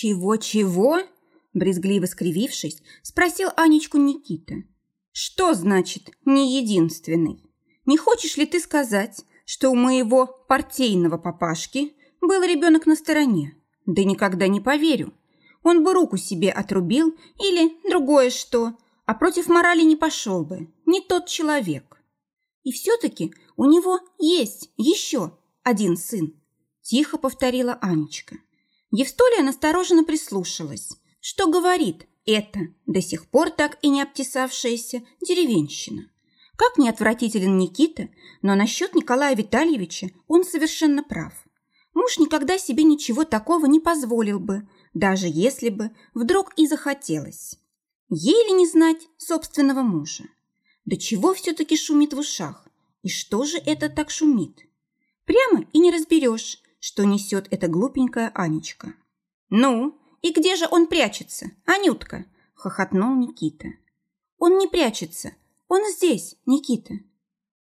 «Чего-чего?» – брезгливо скривившись, спросил Анечку Никита. «Что значит «не единственный»? Не хочешь ли ты сказать, что у моего партийного папашки был ребенок на стороне? Да никогда не поверю. Он бы руку себе отрубил или другое что, а против морали не пошел бы. Не тот человек. И все-таки у него есть еще один сын, тихо повторила Анечка. Евстолия настороженно прислушалась. Что говорит эта до сих пор так и не обтесавшаяся деревенщина? Как не отвратителен Никита, но насчет Николая Витальевича он совершенно прав. Муж никогда себе ничего такого не позволил бы, даже если бы вдруг и захотелось. Еле не знать собственного мужа. Да чего все-таки шумит в ушах? И что же это так шумит? Прямо и не разберешь, что несет эта глупенькая Анечка. «Ну, и где же он прячется, Анютка?» – хохотнул Никита. «Он не прячется, он здесь, Никита.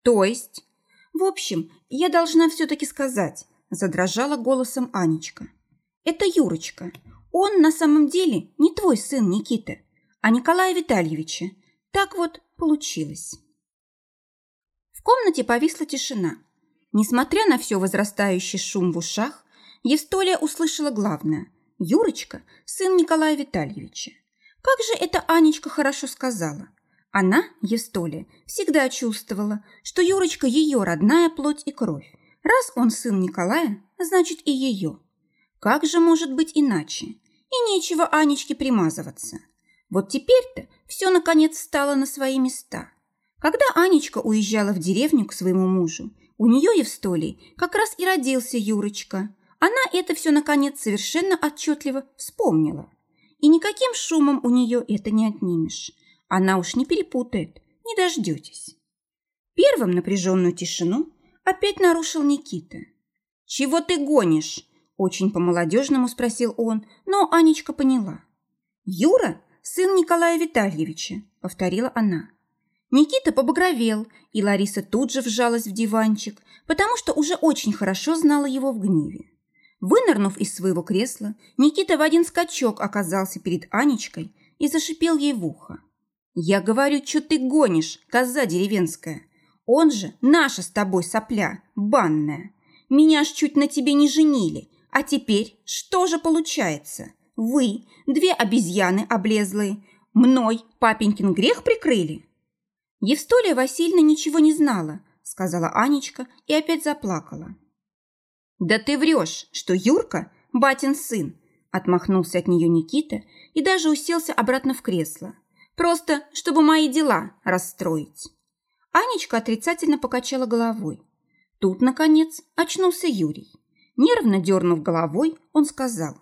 То есть? В общем, я должна все-таки сказать, задрожала голосом Анечка. Это Юрочка. Он на самом деле не твой сын, Никита, а Николая Витальевича. Так вот получилось. В комнате повисла тишина. Несмотря на все возрастающий шум в ушах, Евстолия услышала главное. Юрочка – сын Николая Витальевича. Как же это Анечка хорошо сказала – она, Евстолия, всегда чувствовала, что Юрочка ее родная плоть и кровь. Раз он сын Николая, значит и ее. Как же может быть иначе? И нечего Анечке примазываться. Вот теперь-то все наконец стало на свои места. Когда Анечка уезжала в деревню к своему мужу, у нее, Евстолий, как раз и родился Юрочка. Она это все наконец совершенно отчетливо вспомнила. И никаким шумом у нее это не отнимешь. Она уж не перепутает, не дождетесь. Первым напряженную тишину опять нарушил Никита. «Чего ты гонишь?» – очень по-молодежному спросил он, но Анечка поняла. «Юра – сын Николая Витальевича», – повторила она. Никита побагровел, и Лариса тут же вжалась в диванчик, потому что уже очень хорошо знала его в гневе. Вынырнув из своего кресла, Никита в один скачок оказался перед Анечкой и зашипел ей в ухо. «Я говорю, что ты гонишь, коза деревенская. Он же наша с тобой сопля, банная. Меня ж чуть на тебе не женили. А теперь что же получается? Вы, две обезьяны облезлые, мной папенькин грех прикрыли?» Евстолия Васильевна ничего не знала, сказала Анечка и опять заплакала. «Да ты врешь, что Юрка – батин сын!» Отмахнулся от нее Никита и даже уселся обратно в кресло. Просто, чтобы мои дела расстроить. Анечка отрицательно покачала головой. Тут, наконец, очнулся Юрий. Нервно дернув головой, он сказал.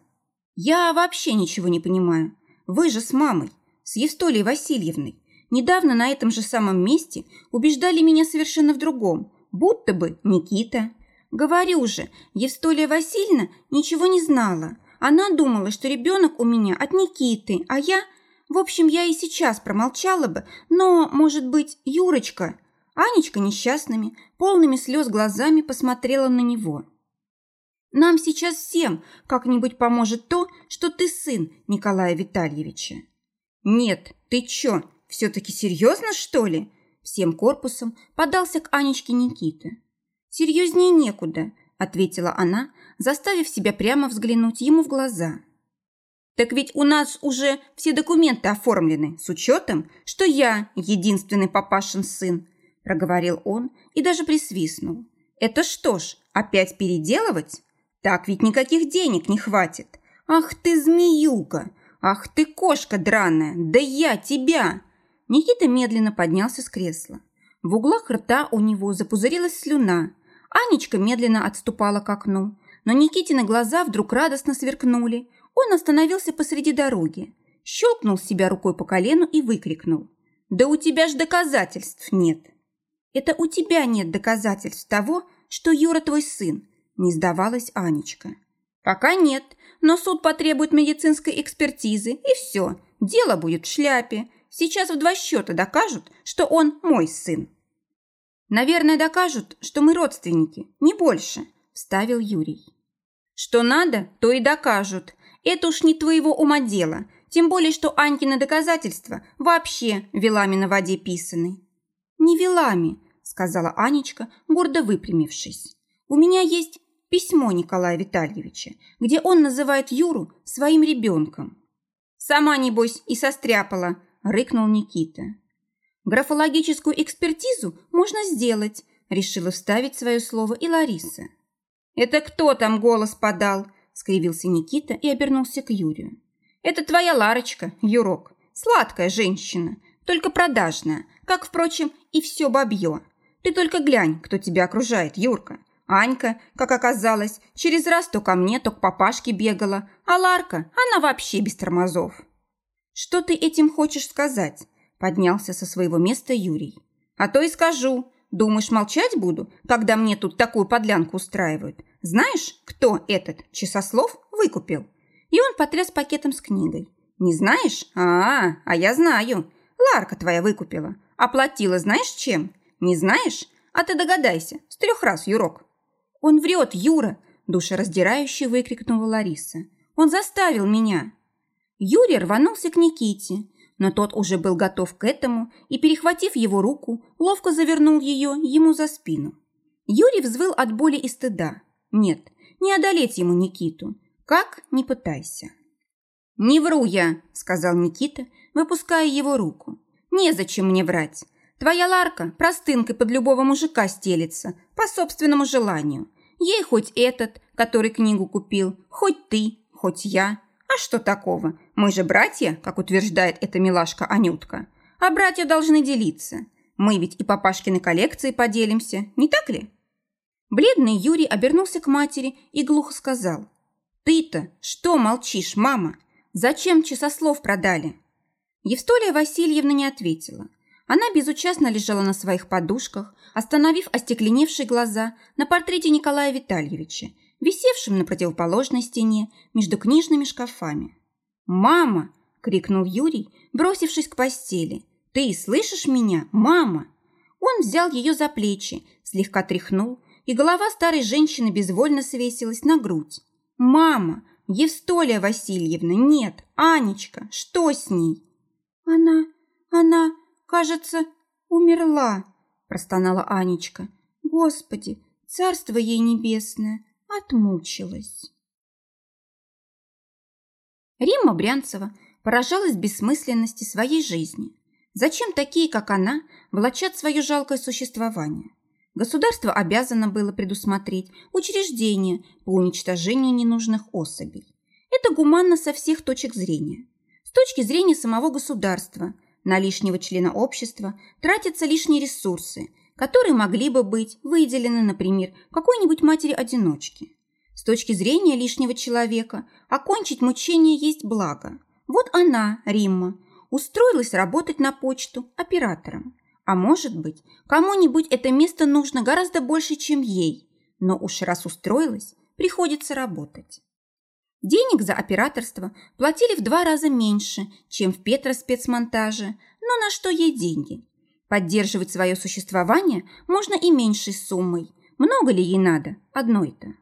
«Я вообще ничего не понимаю. Вы же с мамой, с Евстолией Васильевной, недавно на этом же самом месте убеждали меня совершенно в другом, будто бы Никита. Говорю же, Евстолия Васильевна ничего не знала. Она думала, что ребенок у меня от Никиты, а я в общем, я и сейчас промолчала бы, но, может быть, Юрочка... Анечка несчастными, полными слез глазами посмотрела на него. «Нам сейчас всем как-нибудь поможет то, что ты сын Николая Витальевича». «Нет, ты чё, все-таки серьезно, что ли?» Всем корпусом подался к Анечке Никита. «Серьезнее некуда», – ответила она, заставив себя прямо взглянуть ему в глаза. Так ведь у нас уже все документы оформлены с учетом, что я единственный папашин сын, проговорил он и даже присвистнул. Это что ж, опять переделывать? Так ведь никаких денег не хватит. Ах ты змеюка! Ах ты кошка драная! Да я тебя! Никита медленно поднялся с кресла. В углах рта у него запузырилась слюна. Анечка медленно отступала к окну, но Никитины глаза вдруг радостно сверкнули – он остановился посреди дороги, щелкнул себя рукой по колену и выкрикнул. «Да у тебя ж доказательств нет!» «Это у тебя нет доказательств того, что Юра твой сын», не сдавалась Анечка. «Пока нет, но суд потребует медицинской экспертизы, и все, дело будет в шляпе. Сейчас в два счета докажут, что он мой сын». «Наверное, докажут, что мы родственники, не больше», – вставил Юрий. «Что надо, то и докажут», это уж не твоего ума дело, тем более, что Анькины доказательства вообще велами на воде писаны». «Не велами», – сказала Анечка, гордо выпрямившись. «У меня есть письмо Николая Витальевича, где он называет Юру своим ребенком». «Сама, небось, и состряпала», – рыкнул Никита. «Графологическую экспертизу можно сделать», – решила вставить свое слово и Лариса. «Это кто там голос подал?» – скривился Никита и обернулся к Юрию. «Это твоя Ларочка, Юрок. Сладкая женщина, только продажная, как, впрочем, и все бабье. Ты только глянь, кто тебя окружает, Юрка. Анька, как оказалось, через раз то ко мне, то к папашке бегала, а Ларка, она вообще без тормозов». «Что ты этим хочешь сказать?» – поднялся со своего места Юрий. «А то и скажу. Думаешь, молчать буду, когда мне тут такую подлянку устраивают? Знаешь, кто этот часослов выкупил?» И он потряс пакетом с книгой. «Не знаешь? А, -а, -а а я знаю. Ларка твоя выкупила. Оплатила знаешь чем? Не знаешь? А ты догадайся. С трех раз, Юрок». «Он врет, Юра!» – душераздирающе выкрикнула Лариса. «Он заставил меня!» Юрий рванулся к Никите, но тот уже был готов к этому и, перехватив его руку, ловко завернул ее ему за спину. Юрий взвыл от боли и стыда. Нет, не одолеть ему Никиту. Как, не пытайся. «Не вру я», – сказал Никита, выпуская его руку. «Незачем мне врать. Твоя Ларка простынкой под любого мужика стелится, по собственному желанию. Ей хоть этот, который книгу купил, хоть ты, хоть я. А что такого? Мы же братья, как утверждает эта милашка Анютка. А братья должны делиться. Мы ведь и папашкины коллекции поделимся, не так ли? Бледный Юрий обернулся к матери и глухо сказал. «Ты-то что молчишь, мама? Зачем часослов продали?» Евстолия Васильевна не ответила. Она безучастно лежала на своих подушках, остановив остекленевшие глаза на портрете Николая Витальевича висевшим на противоположной стене между книжными шкафами. «Мама!» – крикнул Юрий, бросившись к постели. «Ты слышишь меня, мама?» Он взял ее за плечи, слегка тряхнул, и голова старой женщины безвольно свесилась на грудь. «Мама! Евстолия Васильевна! Нет! Анечка! Что с ней?» «Она... она, кажется, умерла!» – простонала Анечка. «Господи, царство ей небесное! Отмучилась. Римма Брянцева поражалась бессмысленности своей жизни. Зачем такие, как она, влачат свое жалкое существование? Государство обязано было предусмотреть учреждения по уничтожению ненужных особей. Это гуманно со всех точек зрения. С точки зрения самого государства на лишнего члена общества тратятся лишние ресурсы, которые могли бы быть выделены, например, какой-нибудь матери-одиночке. С точки зрения лишнего человека, окончить мучение есть благо. Вот она, Римма, устроилась работать на почту оператором. А может быть, кому-нибудь это место нужно гораздо больше, чем ей. Но уж раз устроилась, приходится работать. Денег за операторство платили в два раза меньше, чем в Петро-спецмонтаже, но на что ей деньги? Поддерживать свое существование можно и меньшей суммой. Много ли ей надо? Одной-то.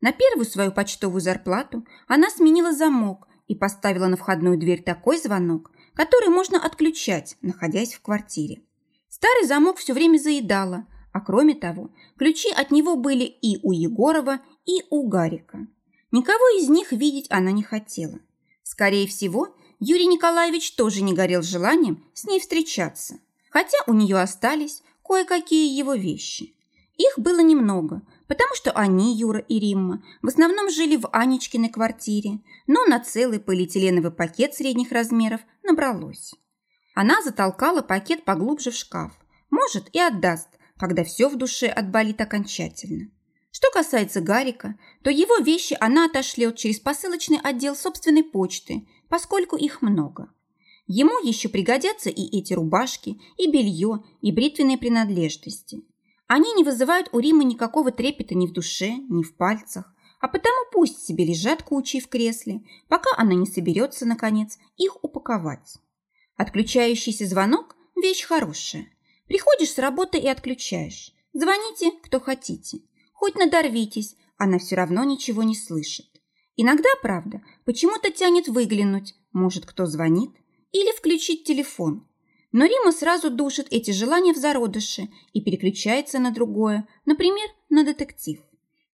На первую свою почтовую зарплату она сменила замок и поставила на входную дверь такой звонок, который можно отключать, находясь в квартире. Старый замок все время заедала, а кроме того, ключи от него были и у Егорова, и у Гарика. Никого из них видеть она не хотела. Скорее всего, Юрий Николаевич тоже не горел желанием с ней встречаться хотя у нее остались кое-какие его вещи. Их было немного, потому что они, Юра и Римма, в основном жили в Анечкиной квартире, но на целый полиэтиленовый пакет средних размеров набралось. Она затолкала пакет поглубже в шкаф, может и отдаст, когда все в душе отболит окончательно. Что касается Гарика, то его вещи она отошлет через посылочный отдел собственной почты, поскольку их много. Ему еще пригодятся и эти рубашки, и белье, и бритвенные принадлежности. Они не вызывают у Римы никакого трепета ни в душе, ни в пальцах, а потому пусть себе лежат кучей в кресле, пока она не соберется, наконец, их упаковать. Отключающийся звонок – вещь хорошая. Приходишь с работы и отключаешь. Звоните, кто хотите. Хоть надорвитесь, она все равно ничего не слышит. Иногда, правда, почему-то тянет выглянуть, может, кто звонит, или включить телефон. Но Рима сразу душит эти желания в зародыше и переключается на другое, например, на детектив.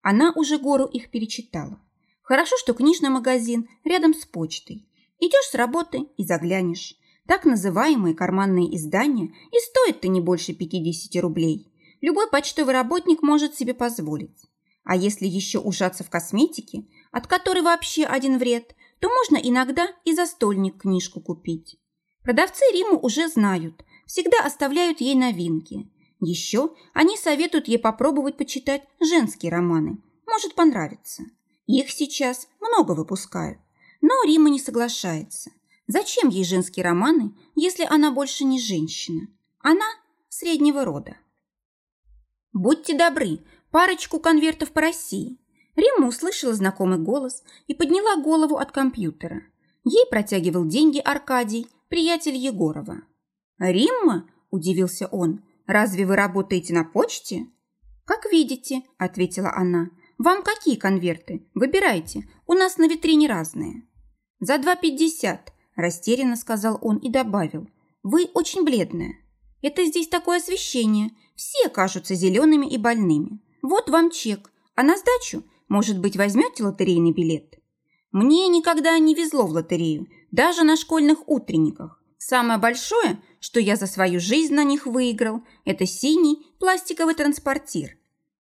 Она уже гору их перечитала. Хорошо, что книжный магазин рядом с почтой. Идешь с работы и заглянешь. Так называемые карманные издания и стоят-то не больше 50 рублей. Любой почтовый работник может себе позволить. А если еще ужаться в косметике, от которой вообще один вред, то можно иногда и за стольник книжку купить. Продавцы Риму уже знают, всегда оставляют ей новинки. Еще они советуют ей попробовать почитать женские романы. Может понравится. Их сейчас много выпускают. Но Рима не соглашается. Зачем ей женские романы, если она больше не женщина? Она среднего рода. «Будьте добры, парочку конвертов по России». Римма услышала знакомый голос и подняла голову от компьютера. Ей протягивал деньги Аркадий, приятель Егорова. «Римма?» – удивился он. «Разве вы работаете на почте?» «Как видите», – ответила она. «Вам какие конверты? Выбирайте. У нас на витрине разные». «За два пятьдесят», – растерянно сказал он и добавил. «Вы очень бледная. Это здесь такое освещение. Все кажутся зелеными и больными. Вот вам чек. А на сдачу, может быть, возьмете лотерейный билет?» Мне никогда не везло в лотерею, даже на школьных утренниках. Самое большое, что я за свою жизнь на них выиграл, это синий пластиковый транспортир.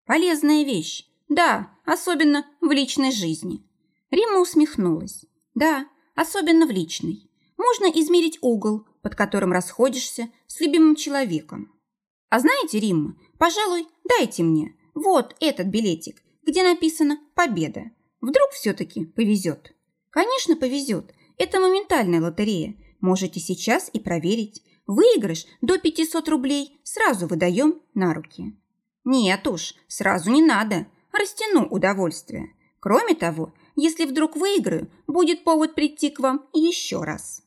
Полезная вещь. Да, особенно в личной жизни. Рима усмехнулась. Да, особенно в личной. Можно измерить угол, под которым расходишься с любимым человеком. А знаете, Римма, пожалуй, дайте мне вот этот билетик, где написано «Победа». Вдруг все-таки повезет. Конечно, повезет. Это моментальная лотерея. Можете сейчас и проверить. Выигрыш до 500 рублей сразу выдаем на руки. Нет уж, сразу не надо. Растяну удовольствие. Кроме того, если вдруг выиграю, будет повод прийти к вам еще раз.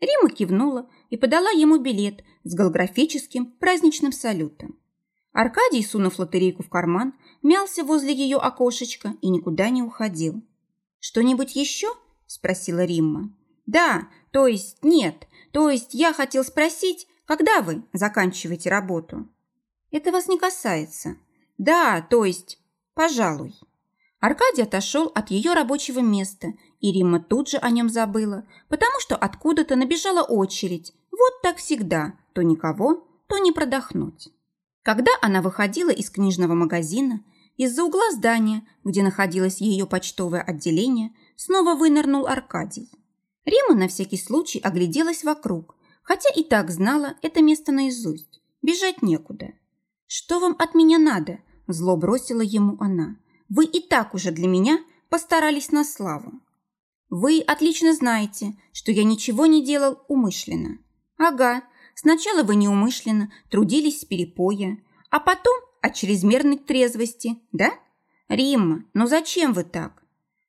Рима кивнула и подала ему билет с голографическим праздничным салютом. Аркадий, сунув лотерейку в карман, мялся возле ее окошечка и никуда не уходил. «Что-нибудь еще?» – спросила Римма. «Да, то есть нет, то есть я хотел спросить, когда вы заканчиваете работу?» «Это вас не касается». «Да, то есть, пожалуй». Аркадий отошел от ее рабочего места, и Римма тут же о нем забыла, потому что откуда-то набежала очередь. Вот так всегда, то никого, то не продохнуть. Когда она выходила из книжного магазина, из-за угла здания, где находилось ее почтовое отделение, снова вынырнул Аркадий. Рима на всякий случай огляделась вокруг, хотя и так знала это место наизусть. Бежать некуда. «Что вам от меня надо?» – зло бросила ему она. «Вы и так уже для меня постарались на славу. Вы отлично знаете, что я ничего не делал умышленно. Ага, сначала вы неумышленно трудились с перепоя, а потом от чрезмерной трезвости, да? Римма, ну зачем вы так?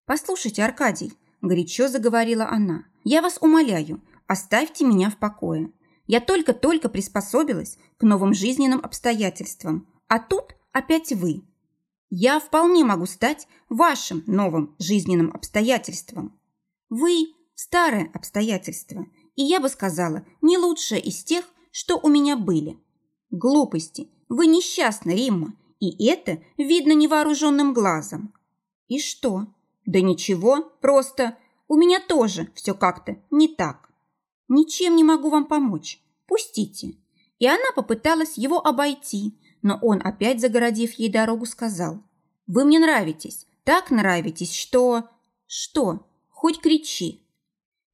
Послушайте, Аркадий, горячо заговорила она. Я вас умоляю, оставьте меня в покое. Я только-только приспособилась к новым жизненным обстоятельствам, а тут опять вы. Я вполне могу стать вашим новым жизненным обстоятельством. Вы – старое обстоятельство, и я бы сказала, не лучшее из тех, что у меня были. Глупости, вы несчастны, Римма, и это видно невооруженным глазом. И что? Да ничего, просто у меня тоже все как-то не так. Ничем не могу вам помочь. Пустите. И она попыталась его обойти, но он, опять загородив ей дорогу, сказал. Вы мне нравитесь, так нравитесь, что... Что? Хоть кричи.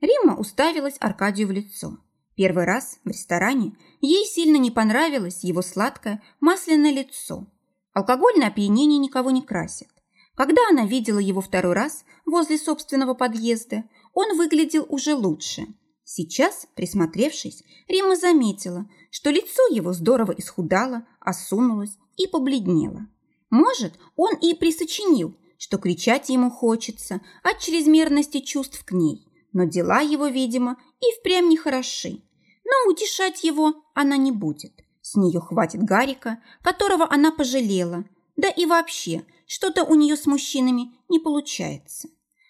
Римма уставилась Аркадию в лицо. Первый раз в ресторане ей сильно не понравилось его сладкое масляное лицо. Алкогольное опьянение никого не красит. Когда она видела его второй раз возле собственного подъезда, он выглядел уже лучше. Сейчас, присмотревшись, Рима заметила, что лицо его здорово исхудало, осунулось и побледнело. Может, он и присочинил, что кричать ему хочется от чрезмерности чувств к ней, но дела его, видимо, и впрямь нехороши. Но утешать его она не будет. С нее хватит Гарика, которого она пожалела. Да и вообще, что-то у нее с мужчинами не получается.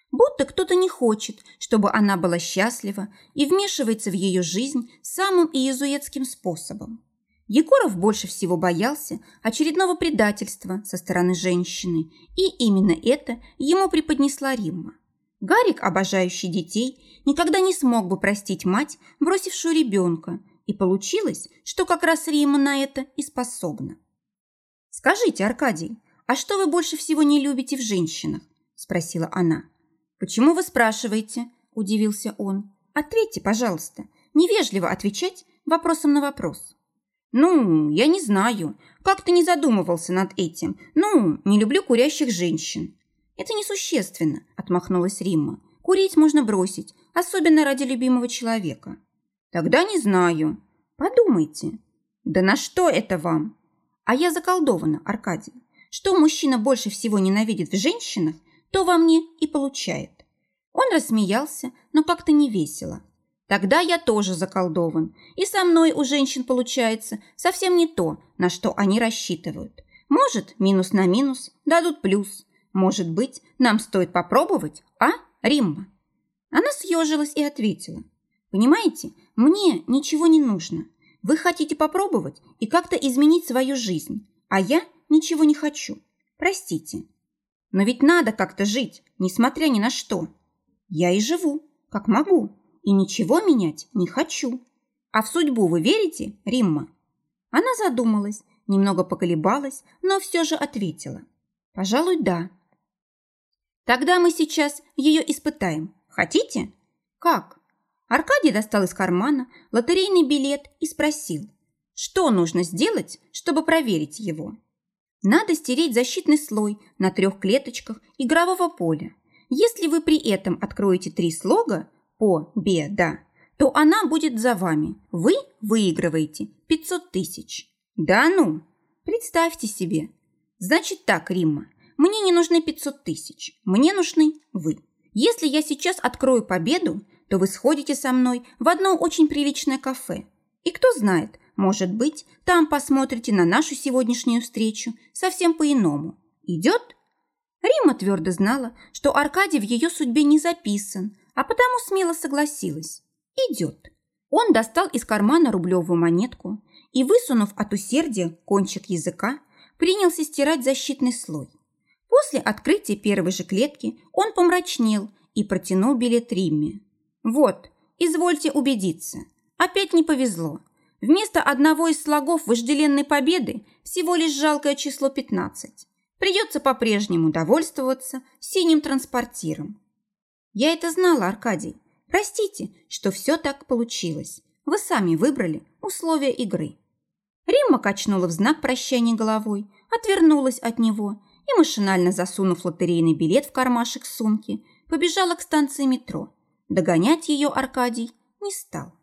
Будто кто-то не хочет, чтобы она была счастлива и вмешивается в ее жизнь самым иезуитским способом. Егоров больше всего боялся очередного предательства со стороны женщины, и именно это ему преподнесла Римма. Гарик, обожающий детей, никогда не смог бы простить мать, бросившую ребенка, и получилось, что как раз Римма на это и способна. «Скажите, Аркадий, а что вы больше всего не любите в женщинах?» – спросила она. «Почему вы спрашиваете?» – удивился он. «Ответьте, пожалуйста. Невежливо отвечать вопросом на вопрос». «Ну, я не знаю. Как-то не задумывался над этим. Ну, не люблю курящих женщин». «Это несущественно», – отмахнулась Римма. «Курить можно бросить, особенно ради любимого человека». «Тогда не знаю». «Подумайте». «Да на что это вам?» «А я заколдована, Аркадий. Что мужчина больше всего ненавидит в женщинах, то во мне и получает. Он рассмеялся, но как-то не весело. Тогда я тоже заколдован, и со мной у женщин получается совсем не то, на что они рассчитывают. Может, минус на минус дадут плюс. Может быть, нам стоит попробовать, а, Римма? Она съежилась и ответила. Понимаете, мне ничего не нужно. Вы хотите попробовать и как-то изменить свою жизнь, а я ничего не хочу. Простите. Но ведь надо как-то жить, несмотря ни на что. Я и живу, как могу, и ничего менять не хочу. А в судьбу вы верите, Римма?» Она задумалась, немного поколебалась, но все же ответила. «Пожалуй, да». «Тогда мы сейчас ее испытаем. Хотите?» «Как?» Аркадий достал из кармана лотерейный билет и спросил, что нужно сделать, чтобы проверить его. Надо стереть защитный слой на трех клеточках игрового поля. Если вы при этом откроете три слога по «бе-да», то она будет за вами. Вы выигрываете 500 тысяч. Да ну, представьте себе. Значит так, Римма, мне не нужны 500 тысяч, мне нужны вы. Если я сейчас открою победу, то вы сходите со мной в одно очень приличное кафе. И кто знает, может быть, там посмотрите на нашу сегодняшнюю встречу совсем по-иному. Идет?» Рима твердо знала, что Аркадий в ее судьбе не записан, а потому смело согласилась. «Идет». Он достал из кармана рублевую монетку и, высунув от усердия кончик языка, принялся стирать защитный слой. После открытия первой же клетки он помрачнел и протянул билет Римме. «Вот, извольте убедиться. Опять не повезло. Вместо одного из слогов вожделенной победы всего лишь жалкое число 15. Придется по-прежнему довольствоваться синим транспортиром. Я это знала, Аркадий. Простите, что все так получилось. Вы сами выбрали условия игры. Римма качнула в знак прощания головой, отвернулась от него и, машинально засунув лотерейный билет в кармашек сумки, побежала к станции метро. Догонять ее Аркадий не стал.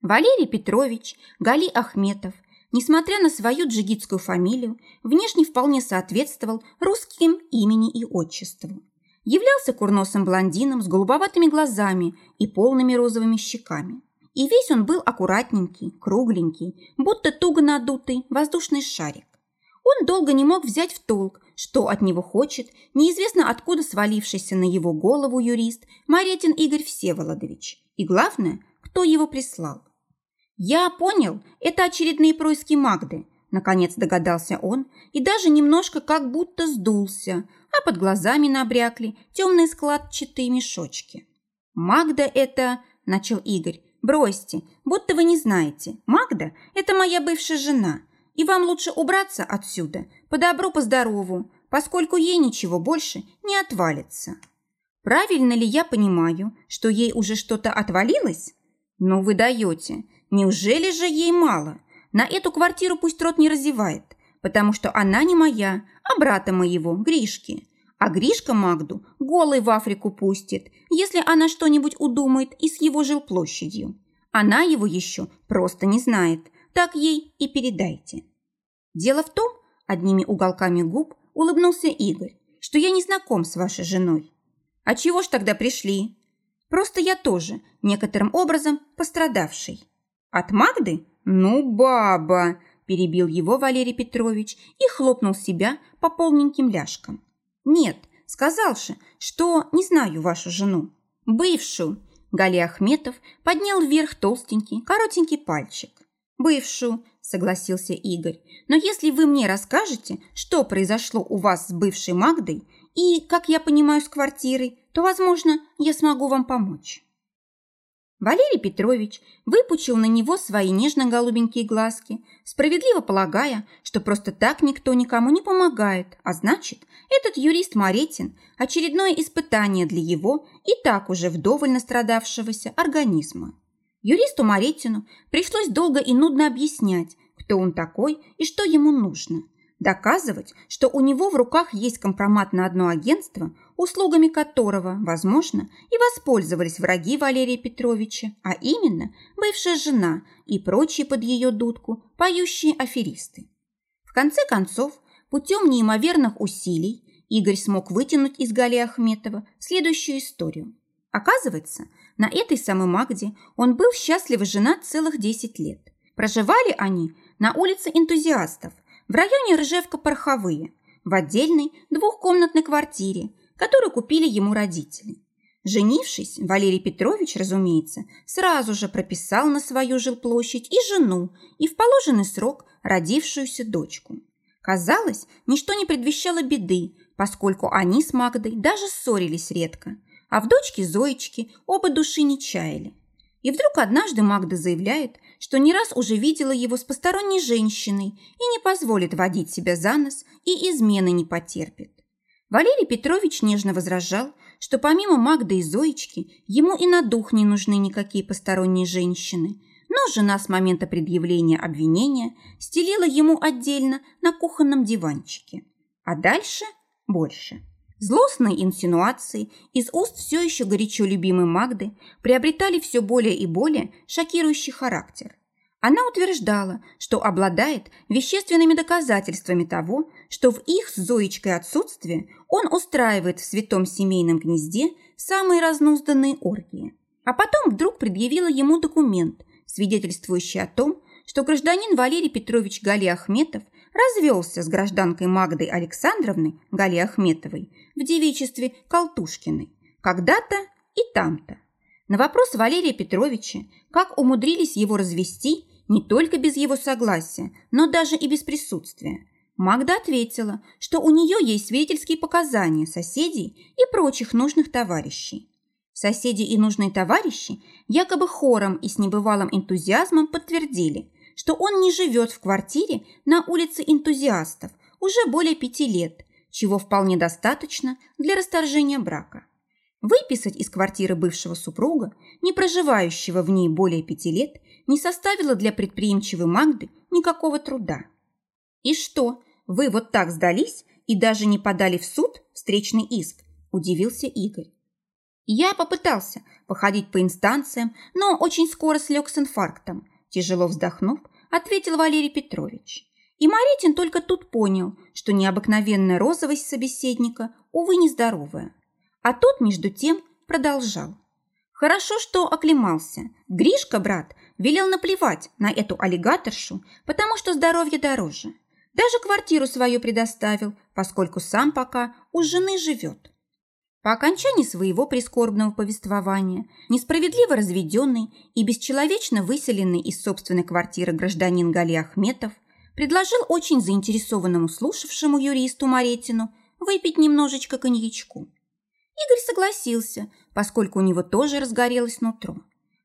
Валерий Петрович Гали Ахметов, несмотря на свою джигитскую фамилию, внешне вполне соответствовал русским имени и отчеству. Являлся курносым блондином с голубоватыми глазами и полными розовыми щеками. И весь он был аккуратненький, кругленький, будто туго надутый воздушный шарик. Он долго не мог взять в толк, что от него хочет неизвестно откуда свалившийся на его голову юрист Маретин Игорь Всеволодович. И главное, кто его прислал. «Я понял, это очередные происки Магды», – наконец догадался он и даже немножко как будто сдулся, а под глазами набрякли темные складчатые мешочки. «Магда это...» – начал Игорь. «Бросьте, будто вы не знаете. Магда – это моя бывшая жена, и вам лучше убраться отсюда, по добру, по здорову, поскольку ей ничего больше не отвалится». «Правильно ли я понимаю, что ей уже что-то отвалилось?» «Ну вы даете. Неужели же ей мало? На эту квартиру пусть рот не разевает, потому что она не моя, а брата моего, Гришки. А Гришка Магду голой в Африку пустит, если она что-нибудь удумает и с его жилплощадью. Она его еще просто не знает, так ей и передайте. Дело в том, одними уголками губ улыбнулся Игорь, что я не знаком с вашей женой. А чего ж тогда пришли? Просто я тоже некоторым образом пострадавший. «От Магды? Ну, баба!» – перебил его Валерий Петрович и хлопнул себя по полненьким ляжкам. «Нет, сказал же, что не знаю вашу жену. Бывшую. Гали Ахметов поднял вверх толстенький, коротенький пальчик. Бывшую, согласился Игорь. Но если вы мне расскажете, что произошло у вас с бывшей Магдой и, как я понимаю, с квартирой, то, возможно, я смогу вам помочь. Валерий Петрович выпучил на него свои нежно-голубенькие глазки, справедливо полагая, что просто так никто никому не помогает, а значит, этот юрист Маретин – очередное испытание для его и так уже вдоволь настрадавшегося организма. Юристу Маретину пришлось долго и нудно объяснять, кто он такой и что ему нужно – Доказывать, что у него в руках есть компромат на одно агентство, услугами которого, возможно, и воспользовались враги Валерия Петровича, а именно бывшая жена и прочие под ее дудку поющие аферисты. В конце концов, путем неимоверных усилий Игорь смог вытянуть из Гали Ахметова следующую историю. Оказывается, на этой самой Магде он был счастливо женат целых 10 лет. Проживали они на улице энтузиастов – в районе Ржевка-Пороховые, в отдельной двухкомнатной квартире, которую купили ему родители. Женившись, Валерий Петрович, разумеется, сразу же прописал на свою жилплощадь и жену, и в положенный срок родившуюся дочку. Казалось, ничто не предвещало беды, поскольку они с Магдой даже ссорились редко, а в дочке Зоечке оба души не чаяли. И вдруг однажды Магда заявляет, что не раз уже видела его с посторонней женщиной и не позволит водить себя за нос и измены не потерпит. Валерий Петрович нежно возражал, что помимо Магды и Зоечки ему и на дух не нужны никакие посторонние женщины, но жена с момента предъявления обвинения стелила ему отдельно на кухонном диванчике. А дальше больше. Злостные инсинуации из уст все еще горячо любимой Магды приобретали все более и более шокирующий характер. Она утверждала, что обладает вещественными доказательствами того, что в их с Зоечкой отсутствие он устраивает в святом семейном гнезде самые разнузданные оргии. А потом вдруг предъявила ему документ, свидетельствующий о том, что гражданин Валерий Петрович Гали Ахметов развелся с гражданкой Магдой Александровной Гали Ахметовой в девичестве Колтушкиной. Когда-то и там-то. На вопрос Валерия Петровича, как умудрились его развести, не только без его согласия, но даже и без присутствия, Магда ответила, что у нее есть свидетельские показания соседей и прочих нужных товарищей. Соседи и нужные товарищи якобы хором и с небывалым энтузиазмом подтвердили, что он не живет в квартире на улице энтузиастов уже более пяти лет чего вполне достаточно для расторжения брака. Выписать из квартиры бывшего супруга, не проживающего в ней более пяти лет, не составило для предприимчивой Магды никакого труда. «И что, вы вот так сдались и даже не подали в суд встречный иск?» – удивился Игорь. Я попытался походить по инстанциям, но очень скоро слег с инфарктом. Тяжело вздохнув, ответил Валерий Петрович. И Маритин только тут понял, что необыкновенная розовость собеседника, увы, нездоровая. А тот, между тем, продолжал. Хорошо, что оклемался. Гришка, брат, велел наплевать на эту аллигаторшу, потому что здоровье дороже. Даже квартиру свою предоставил, поскольку сам пока у жены живет. По окончании своего прискорбного повествования несправедливо разведенный и бесчеловечно выселенный из собственной квартиры гражданин Гали Ахметов – предложил очень заинтересованному слушавшему юристу Маретину выпить немножечко коньячку. Игорь согласился, поскольку у него тоже разгорелось нутро.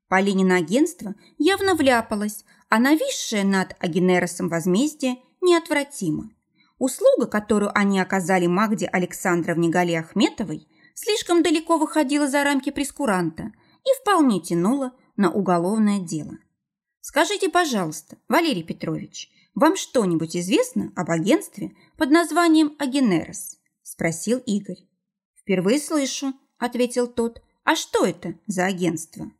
Полинина агентство явно вляпалось, а нависшее над Агенеросом возмездие неотвратимо. Услуга, которую они оказали Магде Александровне Гали Ахметовой, слишком далеко выходила за рамки прескуранта и вполне тянула на уголовное дело. Скажите, пожалуйста, Валерий Петрович, вам что-нибудь известно об агентстве под названием «Агенерос»?» – спросил Игорь. «Впервые слышу», – ответил тот. «А что это за агентство?»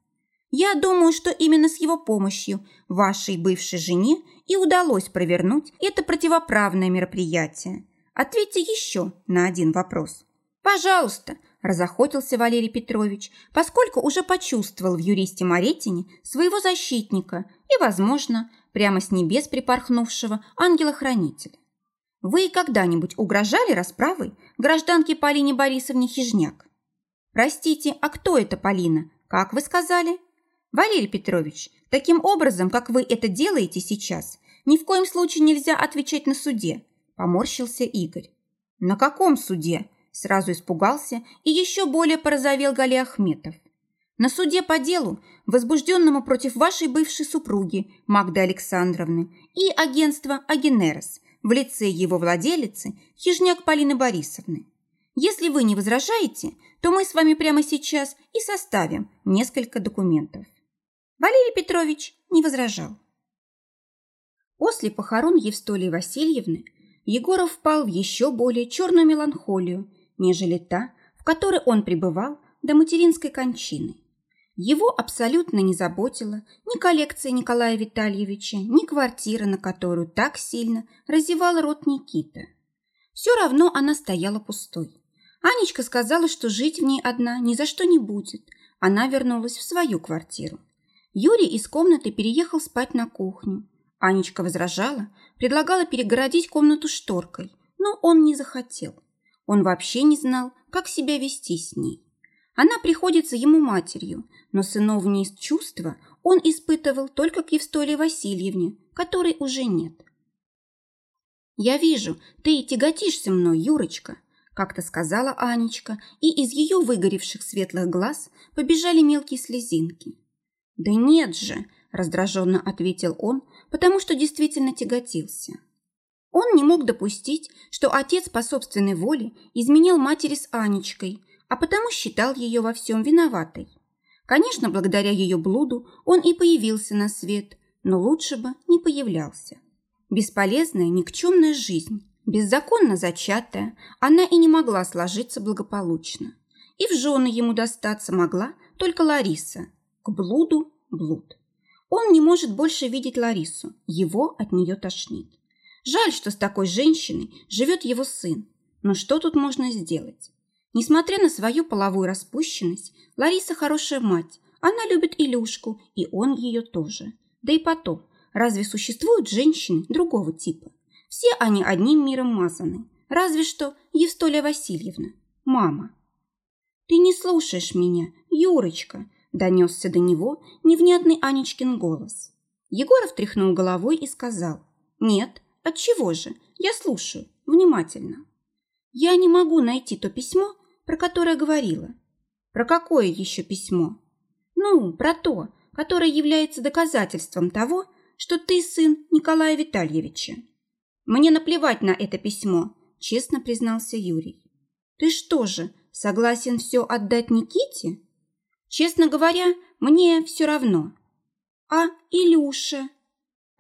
«Я думаю, что именно с его помощью вашей бывшей жене и удалось провернуть это противоправное мероприятие. Ответьте еще на один вопрос». «Пожалуйста», – разохотился Валерий Петрович, поскольку уже почувствовал в юристе Моретине своего защитника и, возможно, прямо с небес припорхнувшего ангела-хранителя. Вы когда-нибудь угрожали расправой гражданке Полине Борисовне Хижняк? Простите, а кто это Полина? Как вы сказали? Валерий Петрович, таким образом, как вы это делаете сейчас, ни в коем случае нельзя отвечать на суде, поморщился Игорь. На каком суде? Сразу испугался и еще более порозовел Гали Ахметов. На суде по делу, возбужденному против вашей бывшей супруги Магды Александровны и агентства «Агенерос», в лице его владелицы, хижняк Полины Борисовны. Если вы не возражаете, то мы с вами прямо сейчас и составим несколько документов. Валерий Петрович не возражал. После похорон Евстолии Васильевны Егоров впал в еще более черную меланхолию, нежели та, в которой он пребывал до материнской кончины. Его абсолютно не заботила ни коллекция Николая Витальевича, ни квартира, на которую так сильно разевал рот Никита. Все равно она стояла пустой. Анечка сказала, что жить в ней одна ни за что не будет. Она вернулась в свою квартиру. Юрий из комнаты переехал спать на кухню. Анечка возражала, предлагала перегородить комнату шторкой, но он не захотел. Он вообще не знал, как себя вести с ней. Она приходится ему матерью, но сыновние чувства он испытывал только к Евстолии Васильевне, которой уже нет. «Я вижу, ты и тяготишься мной, Юрочка», как-то сказала Анечка, и из ее выгоревших светлых глаз побежали мелкие слезинки. «Да нет же», – раздраженно ответил он, потому что действительно тяготился. Он не мог допустить, что отец по собственной воле изменил матери с Анечкой, а потому считал ее во всем виноватой. Конечно, благодаря ее блуду он и появился на свет, но лучше бы не появлялся. Бесполезная, никчемная жизнь, беззаконно зачатая, она и не могла сложиться благополучно. И в жены ему достаться могла только Лариса. К блуду – блуд. Он не может больше видеть Ларису, его от нее тошнит. Жаль, что с такой женщиной живет его сын, но что тут можно сделать? Несмотря на свою половую распущенность, Лариса хорошая мать. Она любит Илюшку, и он ее тоже. Да и потом, разве существуют женщины другого типа? Все они одним миром мазаны. Разве что Евстолия Васильевна, мама. «Ты не слушаешь меня, Юрочка!» донесся до него невнятный Анечкин голос. Егоров тряхнул головой и сказал, «Нет, отчего же? Я слушаю, внимательно». «Я не могу найти то письмо, про которое говорила. Про какое еще письмо? Ну, про то, которое является доказательством того, что ты сын Николая Витальевича. Мне наплевать на это письмо, честно признался Юрий. Ты что же, согласен все отдать Никите? Честно говоря, мне все равно. А Илюша?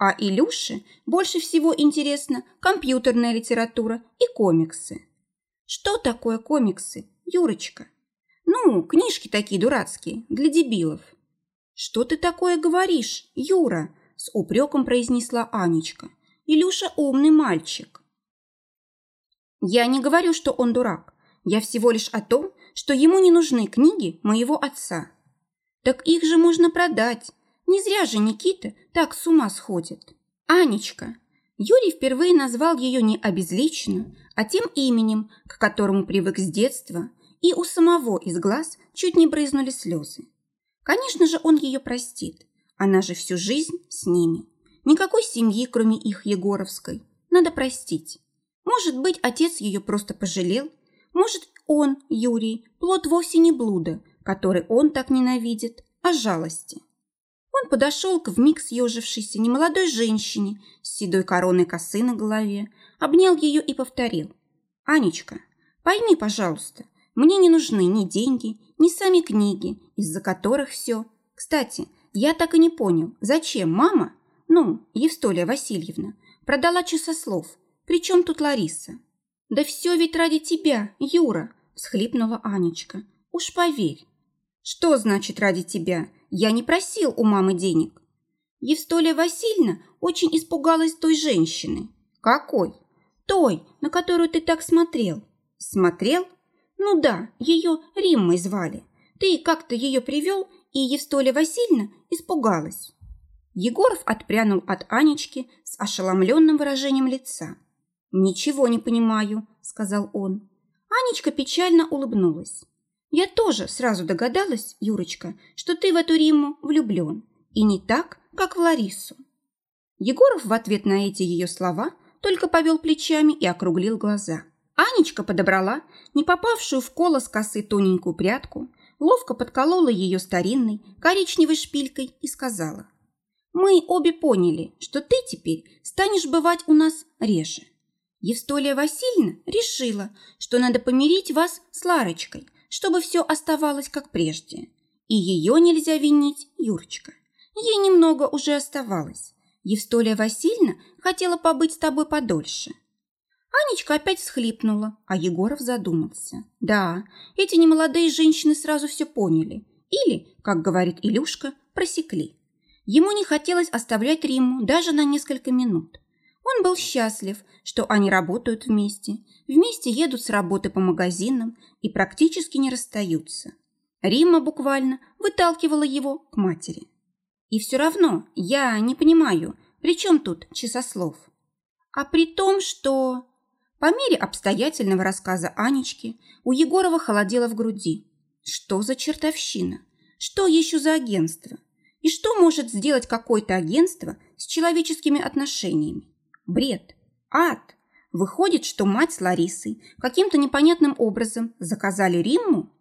А Илюше больше всего интересна компьютерная литература и комиксы. Что такое комиксы? Юрочка. Ну, книжки такие дурацкие, для дебилов. Что ты такое говоришь, Юра? С упреком произнесла Анечка. Илюша умный мальчик. Я не говорю, что он дурак. Я всего лишь о том, что ему не нужны книги моего отца. Так их же можно продать. Не зря же Никита так с ума сходит. Анечка. Юрий впервые назвал ее не обезличенно, а тем именем, к которому привык с детства, и у самого из глаз чуть не брызнули слезы. Конечно же, он ее простит. Она же всю жизнь с ними. Никакой семьи, кроме их Егоровской. Надо простить. Может быть, отец ее просто пожалел. Может, он, Юрий, плод вовсе не блуда, который он так ненавидит, а жалости. Он подошел к вмиг съежившейся немолодой женщине с седой короной косы на голове, обнял ее и повторил. «Анечка, пойми, пожалуйста, мне не нужны ни деньги, ни сами книги, из-за которых все. Кстати, я так и не понял, зачем мама, ну, Евстолия Васильевна, продала часослов, причем тут Лариса?» «Да все ведь ради тебя, Юра!» – всхлипнула Анечка. «Уж поверь». «Что значит ради тебя? Я не просил у мамы денег». Евстолия Васильевна очень испугалась той женщины. «Какой?» Той, на которую ты так смотрел. Смотрел? Ну да, ее Риммой звали. Ты как-то ее привел, и Евстолия Васильевна испугалась. Егоров отпрянул от Анечки с ошеломленным выражением лица. «Ничего не понимаю», – сказал он. Анечка печально улыбнулась. «Я тоже сразу догадалась, Юрочка, что ты в эту Римму влюблен, и не так, как в Ларису». Егоров в ответ на эти ее слова только повел плечами и округлил глаза. Анечка подобрала не попавшую в колос косы тоненькую прядку, ловко подколола ее старинной коричневой шпилькой и сказала. «Мы обе поняли, что ты теперь станешь бывать у нас реже. Евстолия Васильевна решила, что надо помирить вас с Ларочкой, чтобы все оставалось как прежде. И ее нельзя винить, Юрочка. Ей немного уже оставалось. Евстолия Васильевна хотела побыть с тобой подольше. Анечка опять всхлипнула, а Егоров задумался. Да, эти немолодые женщины сразу все поняли. Или, как говорит Илюшка, просекли. Ему не хотелось оставлять Римму даже на несколько минут. Он был счастлив, что они работают вместе, вместе едут с работы по магазинам и практически не расстаются. Римма буквально выталкивала его к матери. И все равно я не понимаю, при чем тут часослов? А при том, что... По мере обстоятельного рассказа Анечки у Егорова холодело в груди. Что за чертовщина? Что еще за агентство? И что может сделать какое-то агентство с человеческими отношениями? Бред. Ад. Выходит, что мать с Ларисой каким-то непонятным образом заказали Римму?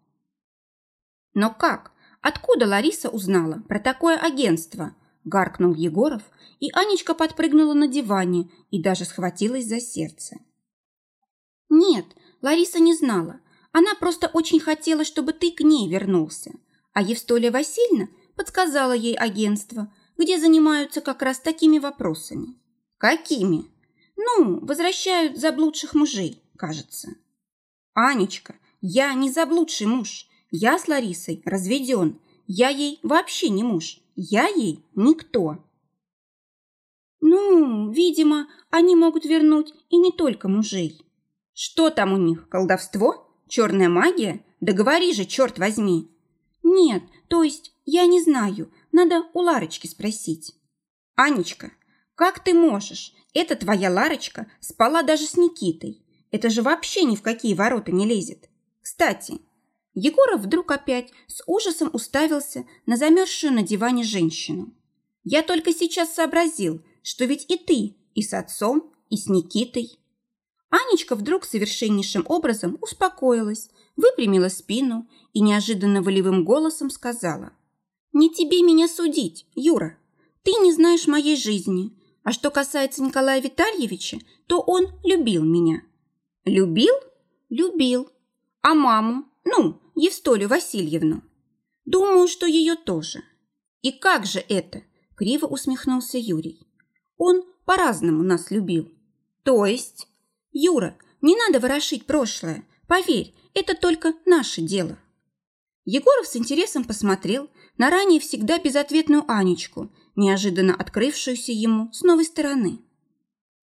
Но как? Откуда Лариса узнала про такое агентство? Гаркнул Егоров, и Анечка подпрыгнула на диване и даже схватилась за сердце. Нет, Лариса не знала. Она просто очень хотела, чтобы ты к ней вернулся. А Евстолия Васильевна подсказала ей агентство, где занимаются как раз такими вопросами. Какими? Ну, возвращают заблудших мужей, кажется. Анечка, я не заблудший муж. Я с Ларисой разведен. Я ей вообще не муж. Я ей никто. Ну, видимо, они могут вернуть и не только мужей. Что там у них, колдовство? Черная магия? Да же, черт возьми. Нет, то есть я не знаю, надо у Ларочки спросить. Анечка, как ты можешь? Эта твоя Ларочка спала даже с Никитой. Это же вообще ни в какие ворота не лезет. Кстати, Егоров вдруг опять с ужасом уставился на замерзшую на диване женщину. Я только сейчас сообразил, что ведь и ты, и с отцом, и с Никитой. Анечка вдруг совершеннейшим образом успокоилась, выпрямила спину и неожиданно волевым голосом сказала. «Не тебе меня судить, Юра. Ты не знаешь моей жизни, а что касается Николая Витальевича, то он любил меня. Любил? Любил. А маму? Ну, Евстолию Васильевну. Думаю, что ее тоже. И как же это? Криво усмехнулся Юрий. Он по-разному нас любил. То есть? Юра, не надо ворошить прошлое. Поверь, это только наше дело. Егоров с интересом посмотрел на ранее всегда безответную Анечку неожиданно открывшуюся ему с новой стороны.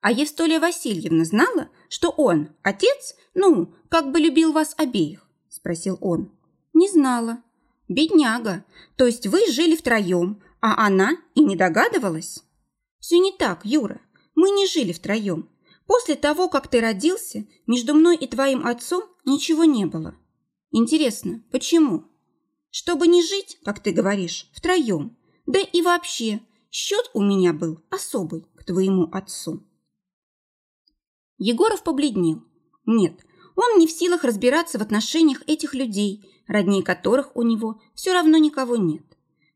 А Евстолия Васильевна знала, что он, отец, ну, как бы любил вас обеих? Спросил он. Не знала. Бедняга. То есть вы жили втроем, а она и не догадывалась? Все не так, Юра. Мы не жили втроем. После того, как ты родился, между мной и твоим отцом ничего не было. Интересно, почему? Чтобы не жить, как ты говоришь, втроем, да и вообще, счет у меня был особый к твоему отцу. Егоров побледнел. Нет, он не в силах разбираться в отношениях этих людей, родней которых у него все равно никого нет.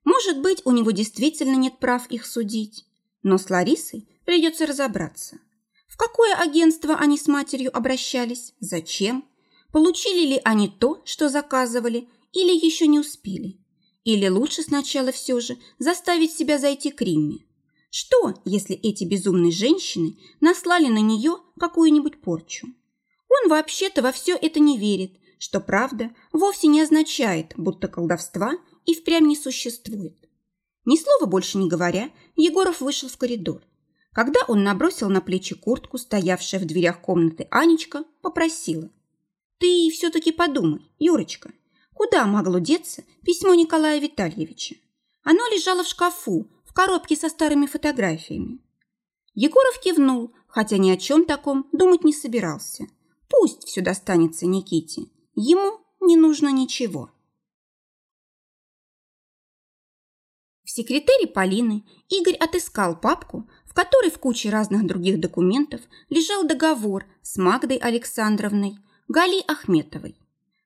Может быть, у него действительно нет прав их судить. Но с Ларисой придется разобраться. В какое агентство они с матерью обращались? Зачем? Получили ли они то, что заказывали, или еще не успели? Или лучше сначала все же заставить себя зайти к Римме? Что, если эти безумные женщины наслали на нее какую-нибудь порчу? Он вообще-то во все это не верит, что правда вовсе не означает, будто колдовства и впрямь не существует. Ни слова больше не говоря, Егоров вышел в коридор. Когда он набросил на плечи куртку, стоявшая в дверях комнаты Анечка, попросила. «Ты все-таки подумай, Юрочка, Куда могло деться письмо Николая Витальевича? Оно лежало в шкафу, в коробке со старыми фотографиями. Егоров кивнул, хотя ни о чем таком думать не собирался. Пусть все достанется Никите. Ему не нужно ничего. В секретаре Полины Игорь отыскал папку, в которой в куче разных других документов лежал договор с Магдой Александровной Гали Ахметовой.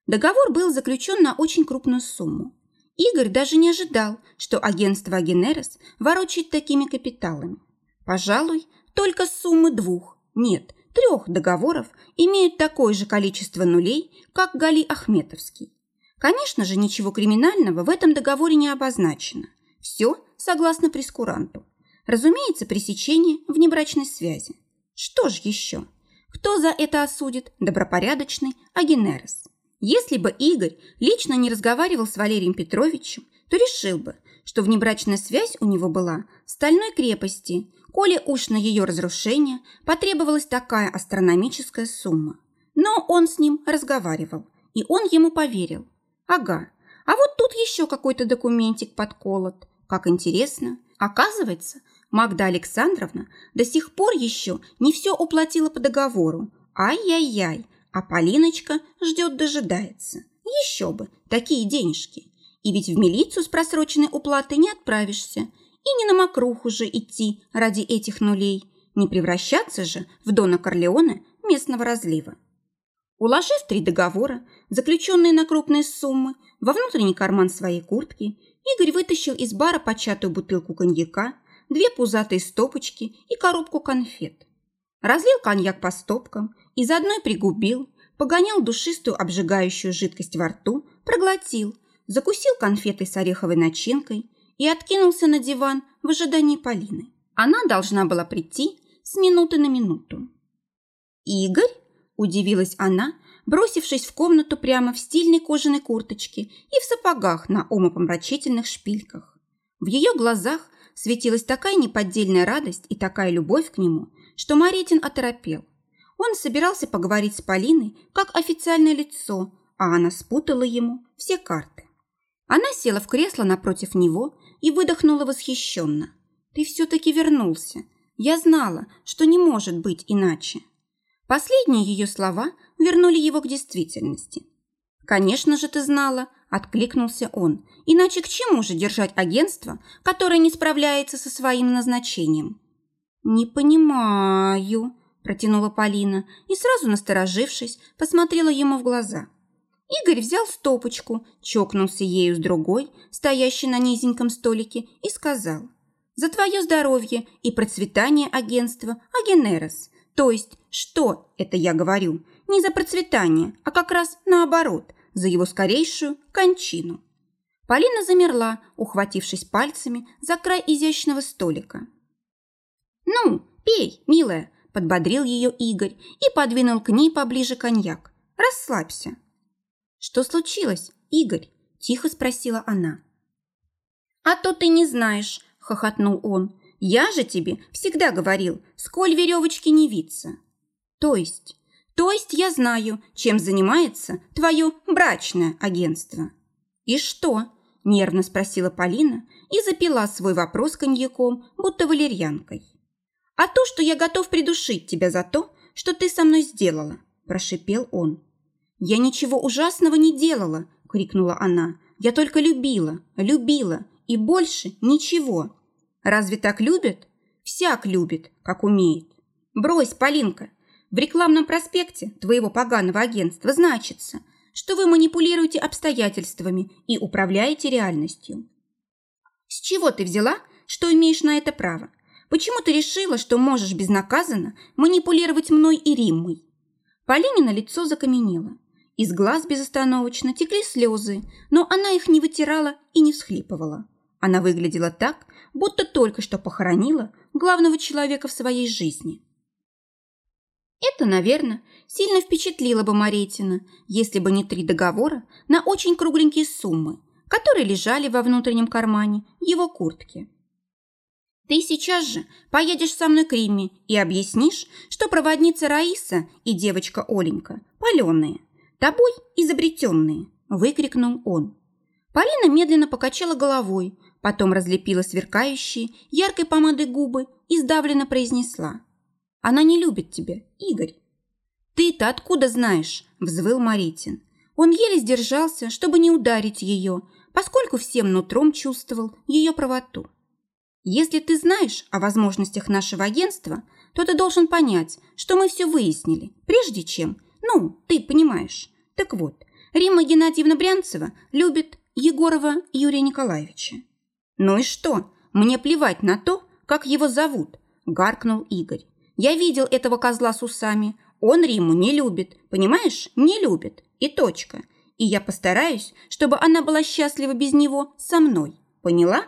Договор был заключен на очень крупную сумму. Игорь даже не ожидал, что агентство Агенерес ворочает такими капиталами. Пожалуй, только суммы двух, нет, трех договоров имеют такое же количество нулей, как Гали Ахметовский. Конечно же, ничего криминального в этом договоре не обозначено. Все согласно прескуранту. Разумеется, пресечение внебрачной связи. Что ж еще? Кто за это осудит добропорядочный Агенерес? Если бы Игорь лично не разговаривал с Валерием Петровичем, то решил бы, что внебрачная связь у него была в стальной крепости, коли уж на ее разрушение потребовалась такая астрономическая сумма. Но он с ним разговаривал, и он ему поверил. Ага, а вот тут еще какой-то документик подколот. Как интересно. Оказывается, Магда Александровна до сих пор еще не все уплатила по договору. Ай-яй-яй, а Полиночка ждет-дожидается. Еще бы, такие денежки. И ведь в милицию с просроченной уплатой не отправишься. И не на мокруху же идти ради этих нулей. Не превращаться же в Дона Корлеоне местного разлива. Уложив три договора, заключенные на крупные суммы, во внутренний карман своей куртки, Игорь вытащил из бара початую бутылку коньяка, две пузатые стопочки и коробку конфет. Разлил коньяк по стопкам и заодно пригубил, погонял душистую обжигающую жидкость во рту, проглотил, закусил конфетой с ореховой начинкой и откинулся на диван в ожидании Полины. Она должна была прийти с минуты на минуту. «Игорь?» – удивилась она, бросившись в комнату прямо в стильной кожаной курточке и в сапогах на умопомрачительных шпильках. В ее глазах светилась такая неподдельная радость и такая любовь к нему, что Маритин оторопел – он собирался поговорить с Полиной как официальное лицо, а она спутала ему все карты. Она села в кресло напротив него и выдохнула восхищенно. «Ты все-таки вернулся. Я знала, что не может быть иначе». Последние ее слова вернули его к действительности. «Конечно же ты знала», – откликнулся он. «Иначе к чему же держать агентство, которое не справляется со своим назначением?» «Не понимаю», протянула Полина и сразу насторожившись, посмотрела ему в глаза. Игорь взял стопочку, чокнулся ею с другой, стоящей на низеньком столике, и сказал «За твое здоровье и процветание агентства Агенерос». То есть, что это я говорю? Не за процветание, а как раз наоборот, за его скорейшую кончину. Полина замерла, ухватившись пальцами за край изящного столика. «Ну, пей, милая, подбодрил ее Игорь и подвинул к ней поближе коньяк. «Расслабься». «Что случилось, Игорь?» – тихо спросила она. «А то ты не знаешь», – хохотнул он. «Я же тебе всегда говорил, сколь веревочки не виться». «То есть?» «То есть я знаю, чем занимается твое брачное агентство». «И что?» – нервно спросила Полина и запила свой вопрос коньяком, будто валерьянкой а то, что я готов придушить тебя за то, что ты со мной сделала», – прошипел он. «Я ничего ужасного не делала», – крикнула она. «Я только любила, любила, и больше ничего. Разве так любят? Всяк любит, как умеет. Брось, Полинка, в рекламном проспекте твоего поганого агентства значится, что вы манипулируете обстоятельствами и управляете реальностью. С чего ты взяла, что имеешь на это право? Почему ты решила, что можешь безнаказанно манипулировать мной и Риммой?» Полинина лицо закаменело. Из глаз безостановочно текли слезы, но она их не вытирала и не всхлипывала. Она выглядела так, будто только что похоронила главного человека в своей жизни. Это, наверное, сильно впечатлило бы Моретина, если бы не три договора на очень кругленькие суммы, которые лежали во внутреннем кармане его куртки. Ты сейчас же поедешь со мной к Римме и объяснишь, что проводница Раиса и девочка Оленька паленые, тобой изобретенные, выкрикнул он. Полина медленно покачала головой, потом разлепила сверкающие яркой помадой губы и сдавленно произнесла. Она не любит тебя, Игорь. Ты-то откуда знаешь? Взвыл Маритин. Он еле сдержался, чтобы не ударить ее, поскольку всем нутром чувствовал ее правоту. Если ты знаешь о возможностях нашего агентства, то ты должен понять, что мы все выяснили, прежде чем... Ну, ты понимаешь. Так вот, Римма Геннадьевна Брянцева любит Егорова Юрия Николаевича. Ну и что? Мне плевать на то, как его зовут, гаркнул Игорь. Я видел этого козла с усами. Он Риму не любит, понимаешь? Не любит. И точка. И я постараюсь, чтобы она была счастлива без него со мной. Поняла?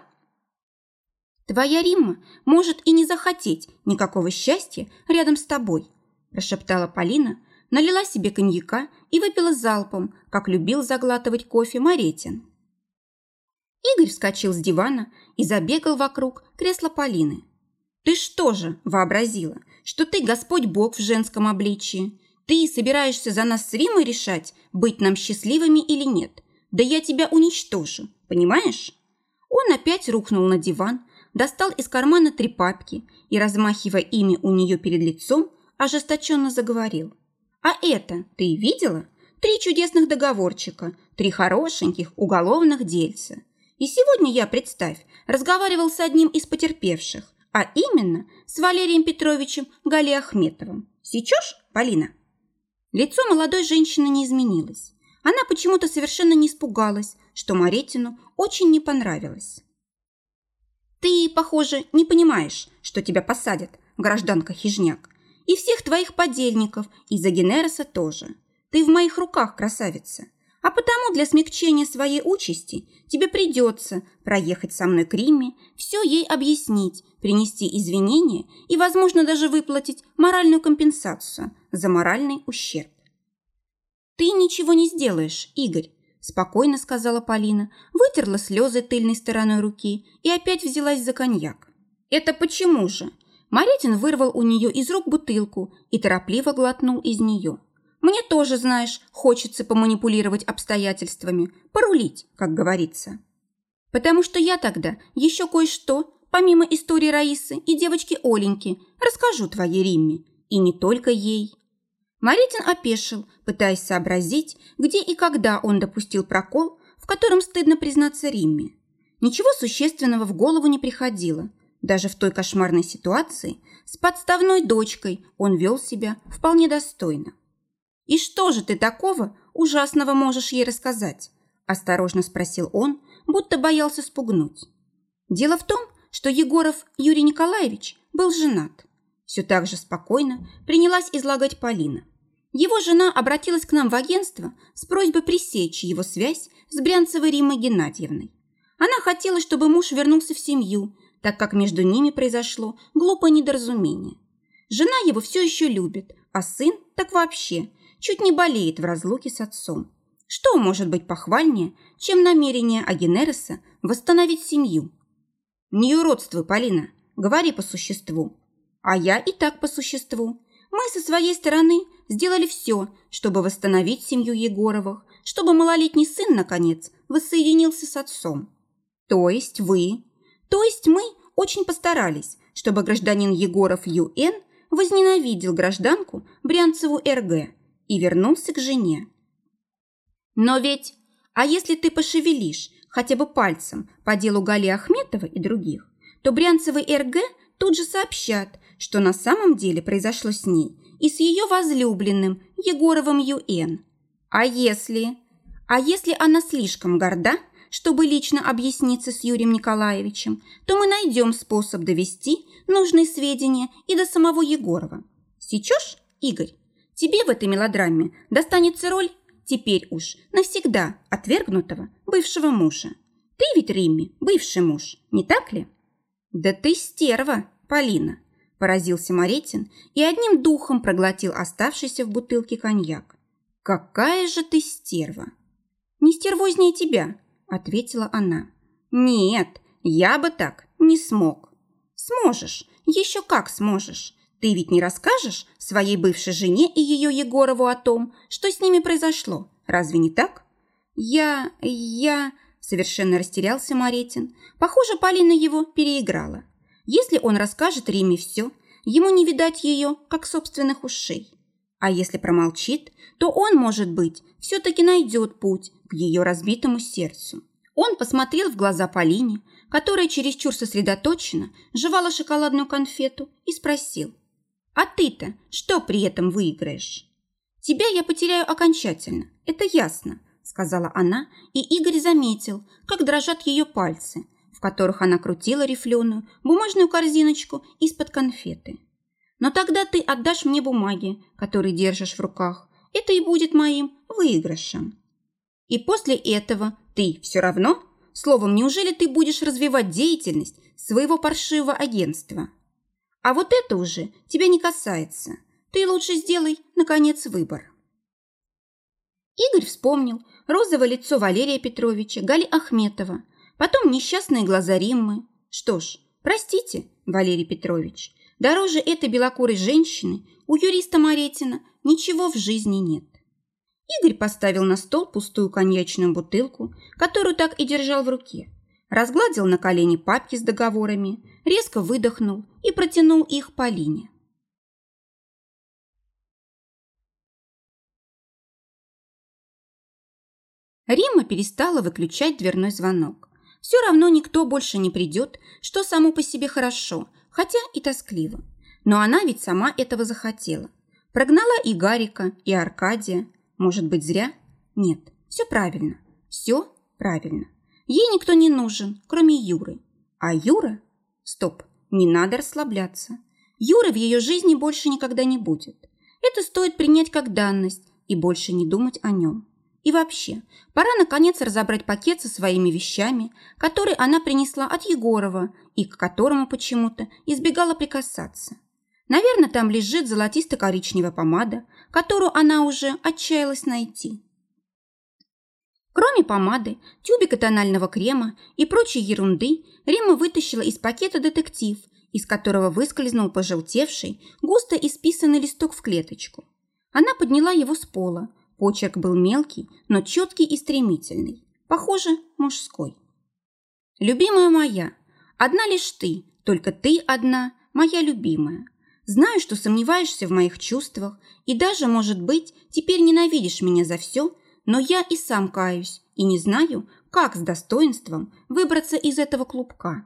Твоя Римма может и не захотеть никакого счастья рядом с тобой, прошептала Полина, налила себе коньяка и выпила залпом, как любил заглатывать кофе Маретин. Игорь вскочил с дивана и забегал вокруг кресла Полины. «Ты что же вообразила, что ты Господь Бог в женском обличии? Ты собираешься за нас с Римой решать, быть нам счастливыми или нет? Да я тебя уничтожу, понимаешь?» Он опять рухнул на диван, достал из кармана три папки и, размахивая ими у нее перед лицом, ожесточенно заговорил. «А это ты видела? Три чудесных договорчика, три хорошеньких уголовных дельца. И сегодня я, представь, разговаривал с одним из потерпевших, а именно с Валерием Петровичем Галиахметовым. Сечешь, Полина?» Лицо молодой женщины не изменилось. Она почему-то совершенно не испугалась, что Маретину очень не понравилось. «Ты, похоже, не понимаешь, что тебя посадят, гражданка-хижняк, и всех твоих подельников, и за Генероса тоже. Ты в моих руках, красавица. А потому для смягчения своей участи тебе придется проехать со мной к Риме, все ей объяснить, принести извинения и, возможно, даже выплатить моральную компенсацию за моральный ущерб. «Ты ничего не сделаешь, Игорь», – спокойно сказала Полина, вытерла слезы тыльной стороной руки и опять взялась за коньяк. «Это почему же?» Маретин вырвал у нее из рук бутылку и торопливо глотнул из нее. Мне тоже, знаешь, хочется поманипулировать обстоятельствами, порулить, как говорится. Потому что я тогда еще кое-что, помимо истории Раисы и девочки Оленьки, расскажу твоей Римме. И не только ей. Маритин опешил, пытаясь сообразить, где и когда он допустил прокол, в котором стыдно признаться Римме. Ничего существенного в голову не приходило. Даже в той кошмарной ситуации с подставной дочкой он вел себя вполне достойно. «И что же ты такого ужасного можешь ей рассказать?» – осторожно спросил он, будто боялся спугнуть. Дело в том, что Егоров Юрий Николаевич был женат. Все так же спокойно принялась излагать Полина. Его жена обратилась к нам в агентство с просьбой пресечь его связь с Брянцевой Риммой Геннадьевной. Она хотела, чтобы муж вернулся в семью, так как между ними произошло глупое недоразумение. Жена его все еще любит, а сын так вообще чуть не болеет в разлуке с отцом. Что может быть похвальнее, чем намерение Агенереса восстановить семью? Не уродствуй, Полина, говори по существу. А я и так по существу. Мы со своей стороны сделали все, чтобы восстановить семью Егоровых, чтобы малолетний сын, наконец, воссоединился с отцом. То есть вы, то есть мы очень постарались, чтобы гражданин Егоров Ю.Н. возненавидел гражданку Брянцеву Р.Г и вернулся к жене. Но ведь, а если ты пошевелишь хотя бы пальцем по делу Гали Ахметова и других, то Брянцевой РГ тут же сообщат, что на самом деле произошло с ней и с ее возлюбленным Егоровым Ю.Н. А если... А если она слишком горда, чтобы лично объясниться с Юрием Николаевичем, то мы найдем способ довести нужные сведения и до самого Егорова. Сечешь, Игорь? Тебе в этой мелодраме достанется роль теперь уж навсегда отвергнутого бывшего мужа. Ты ведь, Римми, бывший муж, не так ли? Да ты стерва, Полина, поразился Моретин и одним духом проглотил оставшийся в бутылке коньяк. Какая же ты стерва! Не стервознее тебя, ответила она. Нет, я бы так не смог. Сможешь, еще как сможешь. Ты ведь не расскажешь своей бывшей жене и ее Егорову о том, что с ними произошло, разве не так? Я... я... Совершенно растерялся Маретин. Похоже, Полина его переиграла. Если он расскажет Риме все, ему не видать ее, как собственных ушей. А если промолчит, то он, может быть, все-таки найдет путь к ее разбитому сердцу. Он посмотрел в глаза Полине, которая чересчур сосредоточенно жевала шоколадную конфету, и спросил, «А ты-то что при этом выиграешь?» «Тебя я потеряю окончательно, это ясно», сказала она, и Игорь заметил, как дрожат ее пальцы, в которых она крутила рифленую бумажную корзиночку из-под конфеты. «Но тогда ты отдашь мне бумаги, которые держишь в руках. Это и будет моим выигрышем». «И после этого ты все равно? Словом, неужели ты будешь развивать деятельность своего паршивого агентства?» «А вот это уже тебя не касается. Ты лучше сделай, наконец, выбор». Игорь вспомнил розовое лицо Валерия Петровича, Гали Ахметова, потом несчастные глаза Риммы. Что ж, простите, Валерий Петрович, дороже этой белокурой женщины у юриста Моретина ничего в жизни нет. Игорь поставил на стол пустую коньячную бутылку, которую так и держал в руке, разгладил на колени папки с договорами, резко выдохнул и протянул их Полине. Рима перестала выключать дверной звонок. Все равно никто больше не придет, что само по себе хорошо, хотя и тоскливо. Но она ведь сама этого захотела. Прогнала и Гарика, и Аркадия. Может быть, зря? Нет, все правильно. Все правильно. Ей никто не нужен, кроме Юры. А Юра? Стоп, не надо расслабляться. Юры в ее жизни больше никогда не будет. Это стоит принять как данность и больше не думать о нем. И вообще, пора наконец разобрать пакет со своими вещами, которые она принесла от Егорова и к которому почему-то избегала прикасаться. Наверное, там лежит золотисто-коричневая помада, которую она уже отчаялась найти. Кроме помады, тюбика тонального крема и прочей ерунды, Рима вытащила из пакета детектив, из которого выскользнул пожелтевший, густо исписанный листок в клеточку. Она подняла его с пола, Почерк был мелкий, но четкий и стремительный. Похоже, мужской. «Любимая моя, одна лишь ты, только ты одна, моя любимая. Знаю, что сомневаешься в моих чувствах и даже, может быть, теперь ненавидишь меня за все, но я и сам каюсь и не знаю, как с достоинством выбраться из этого клубка».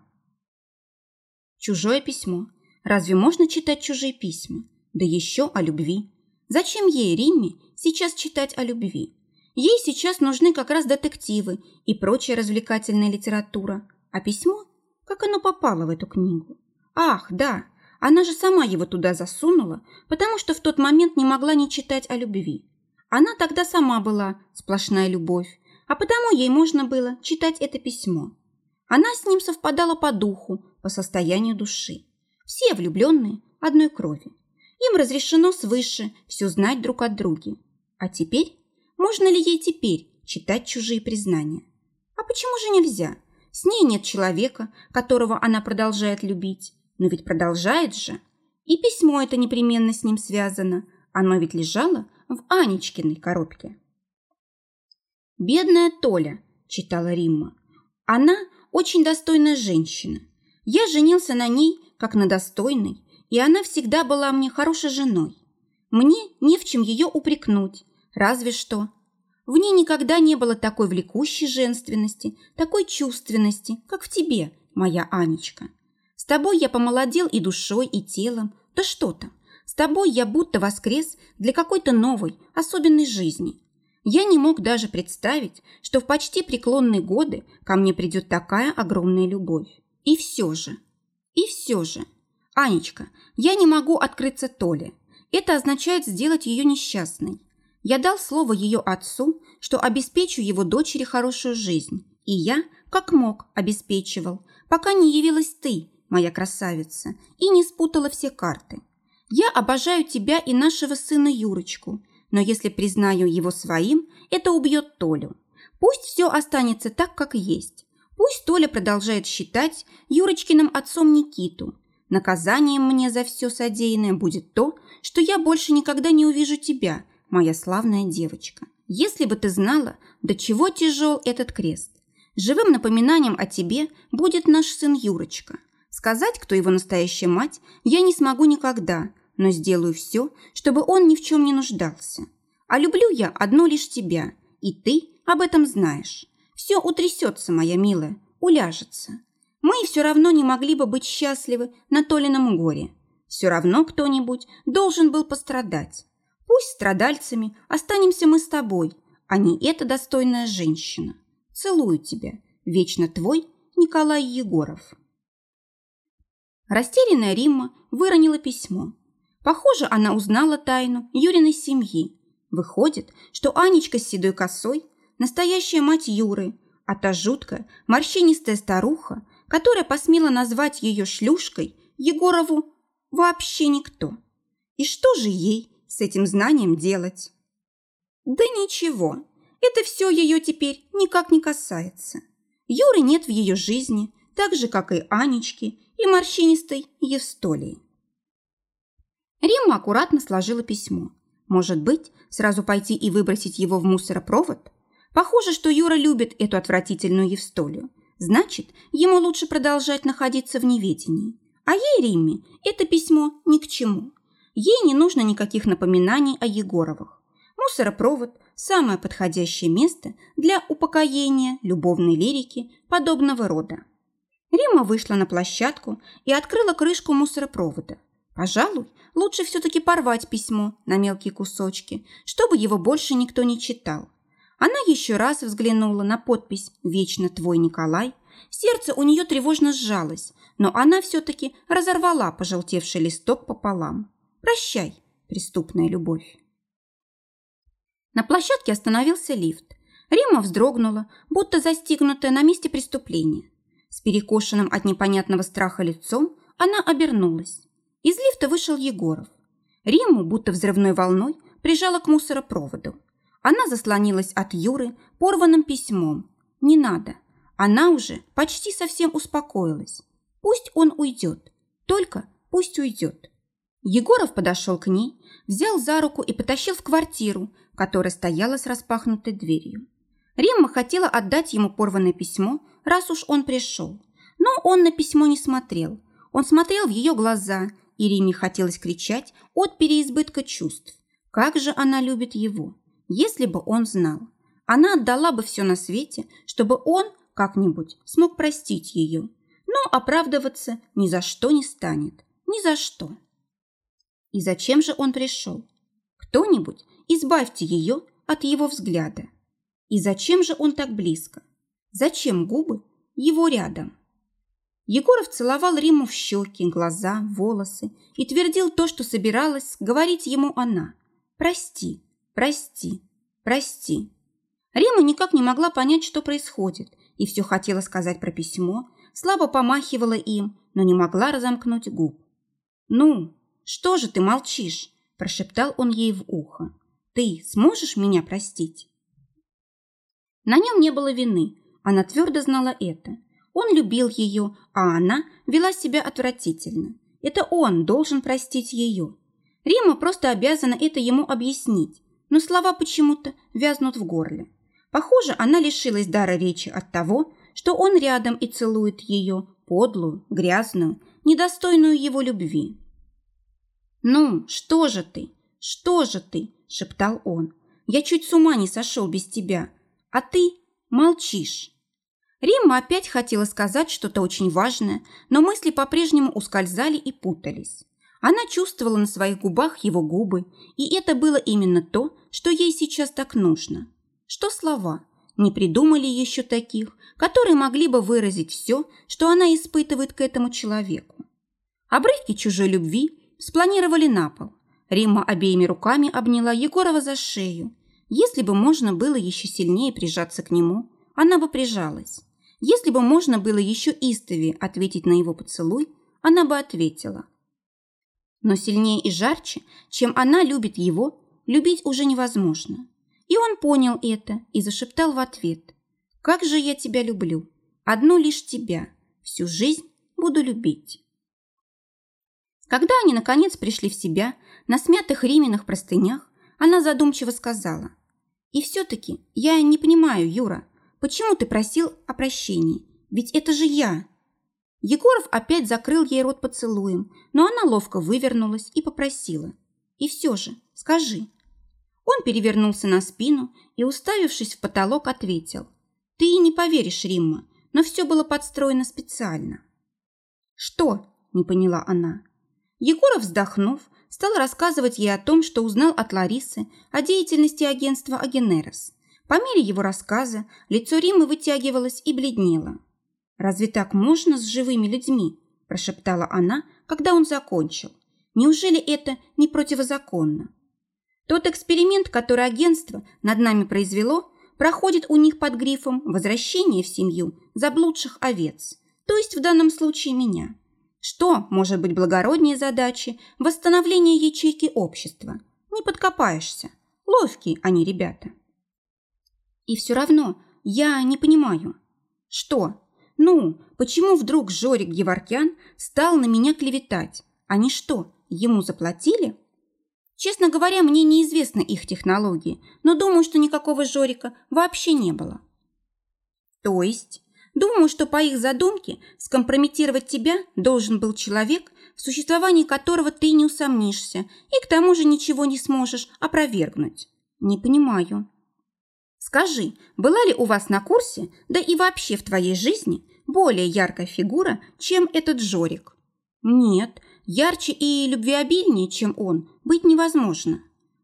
Чужое письмо. Разве можно читать чужие письма? Да еще о любви. Зачем ей, Римме, сейчас читать о любви? Ей сейчас нужны как раз детективы и прочая развлекательная литература. А письмо? Как оно попало в эту книгу? Ах, да, она же сама его туда засунула, потому что в тот момент не могла не читать о любви. Она тогда сама была сплошная любовь, а потому ей можно было читать это письмо. Она с ним совпадала по духу, по состоянию души. Все влюбленные одной крови. Им разрешено свыше все знать друг от друга. А теперь, можно ли ей теперь читать чужие признания? А почему же нельзя? С ней нет человека, которого она продолжает любить. Но ведь продолжает же. И письмо это непременно с ним связано. Оно ведь лежало в Анечкиной коробке. «Бедная Толя», – читала Римма. «Она очень достойная женщина. Я женился на ней, как на достойной, и она всегда была мне хорошей женой. Мне не в чем ее упрекнуть, разве что. В ней никогда не было такой влекущей женственности, такой чувственности, как в тебе, моя Анечка. С тобой я помолодел и душой, и телом, да что то С тобой я будто воскрес для какой-то новой, особенной жизни. Я не мог даже представить, что в почти преклонные годы ко мне придет такая огромная любовь. И все же, и все же, «Анечка, я не могу открыться Толе. Это означает сделать ее несчастной. Я дал слово ее отцу, что обеспечу его дочери хорошую жизнь. И я, как мог, обеспечивал, пока не явилась ты, моя красавица, и не спутала все карты. Я обожаю тебя и нашего сына Юрочку, но если признаю его своим, это убьет Толю. Пусть все останется так, как есть. Пусть Толя продолжает считать Юрочкиным отцом Никиту, Наказанием мне за все содеянное будет то, что я больше никогда не увижу тебя, моя славная девочка. Если бы ты знала, до чего тяжел этот крест. Живым напоминанием о тебе будет наш сын Юрочка. Сказать, кто его настоящая мать, я не смогу никогда, но сделаю все, чтобы он ни в чем не нуждался. А люблю я одно лишь тебя, и ты об этом знаешь. Все утрясется, моя милая, уляжется. Мы все равно не могли бы быть счастливы на Толином горе. Все равно кто-нибудь должен был пострадать. Пусть страдальцами останемся мы с тобой, а не эта достойная женщина. Целую тебя. Вечно твой Николай Егоров. Растерянная Римма выронила письмо. Похоже, она узнала тайну Юриной семьи. Выходит, что Анечка с седой косой – настоящая мать Юры, а та жуткая, морщинистая старуха, которая посмела назвать ее шлюшкой, Егорову вообще никто. И что же ей с этим знанием делать? Да ничего, это все ее теперь никак не касается. Юры нет в ее жизни, так же, как и Анечки и морщинистой Евстолии. Римма аккуратно сложила письмо. Может быть, сразу пойти и выбросить его в мусоропровод? Похоже, что Юра любит эту отвратительную Евстолию. Значит, ему лучше продолжать находиться в неведении. А ей, Римме, это письмо ни к чему. Ей не нужно никаких напоминаний о Егоровых. Мусоропровод – самое подходящее место для упокоения любовной лирики подобного рода. Рима вышла на площадку и открыла крышку мусоропровода. Пожалуй, лучше все-таки порвать письмо на мелкие кусочки, чтобы его больше никто не читал. Она еще раз взглянула на подпись «Вечно твой Николай». Сердце у нее тревожно сжалось, но она все-таки разорвала пожелтевший листок пополам. «Прощай, преступная любовь». На площадке остановился лифт. Рима вздрогнула, будто застигнутая на месте преступления. С перекошенным от непонятного страха лицом она обернулась. Из лифта вышел Егоров. Риму, будто взрывной волной, прижала к мусоропроводу. Она заслонилась от Юры порванным письмом. Не надо. Она уже почти совсем успокоилась. Пусть он уйдет. Только пусть уйдет. Егоров подошел к ней, взял за руку и потащил в квартиру, которая стояла с распахнутой дверью. Римма хотела отдать ему порванное письмо, раз уж он пришел. Но он на письмо не смотрел. Он смотрел в ее глаза, и Риме хотелось кричать от переизбытка чувств. Как же она любит его, если бы он знал. Она отдала бы все на свете, чтобы он как-нибудь смог простить ее. Но оправдываться ни за что не станет. Ни за что. И зачем же он пришел? Кто-нибудь избавьте ее от его взгляда. И зачем же он так близко? Зачем губы его рядом? Егоров целовал Риму в щеки, глаза, волосы и твердил то, что собиралась говорить ему она. «Прости, прости, прости». Рима никак не могла понять, что происходит, и все хотела сказать про письмо, слабо помахивала им, но не могла разомкнуть губ. «Ну, что же ты молчишь?» – прошептал он ей в ухо. «Ты сможешь меня простить?» На нем не было вины, она твердо знала это. Он любил ее, а она вела себя отвратительно. Это он должен простить ее. Рима просто обязана это ему объяснить, но слова почему-то вязнут в горле. Похоже, она лишилась дара речи от того, что он рядом и целует ее, подлую, грязную, недостойную его любви. «Ну, что же ты? Что же ты?» – шептал он. «Я чуть с ума не сошел без тебя, а ты молчишь». Римма опять хотела сказать что-то очень важное, но мысли по-прежнему ускользали и путались. Она чувствовала на своих губах его губы, и это было именно то, что ей сейчас так нужно. Что слова? Не придумали еще таких, которые могли бы выразить все, что она испытывает к этому человеку. Обрывки чужой любви спланировали на пол. Римма обеими руками обняла Егорова за шею. Если бы можно было еще сильнее прижаться к нему, она бы прижалась. Если бы можно было еще истовее ответить на его поцелуй, она бы ответила. Но сильнее и жарче, чем она любит его, любить уже невозможно. И он понял это и зашептал в ответ. «Как же я тебя люблю! Одну лишь тебя! Всю жизнь буду любить!» Когда они, наконец, пришли в себя, на смятых рименных простынях, она задумчиво сказала. «И все-таки я не понимаю, Юра, Почему ты просил о прощении? Ведь это же я!» Егоров опять закрыл ей рот поцелуем, но она ловко вывернулась и попросила. «И все же, скажи». Он перевернулся на спину и, уставившись в потолок, ответил. «Ты не поверишь, Римма, но все было подстроено специально». «Что?» – не поняла она. Егоров, вздохнув, стал рассказывать ей о том, что узнал от Ларисы о деятельности агентства «Агенерос». По мере его рассказа лицо Римы вытягивалось и бледнело. «Разве так можно с живыми людьми?» – прошептала она, когда он закончил. «Неужели это не противозаконно?» Тот эксперимент, который агентство над нами произвело, проходит у них под грифом «возвращение в семью заблудших овец», то есть в данном случае меня. Что может быть благороднее задачи восстановления ячейки общества? Не подкопаешься. Ловкие они ребята. И все равно я не понимаю. Что? Ну, почему вдруг Жорик Геворкян стал на меня клеветать? Они что, ему заплатили? Честно говоря, мне неизвестны их технологии, но думаю, что никакого Жорика вообще не было. То есть, думаю, что по их задумке скомпрометировать тебя должен был человек, в существовании которого ты не усомнишься и к тому же ничего не сможешь опровергнуть. Не понимаю. Скажи, была ли у вас на курсе, да и вообще в твоей жизни, более яркая фигура, чем этот Жорик? Нет, ярче и любвеобильнее, чем он, быть невозможно.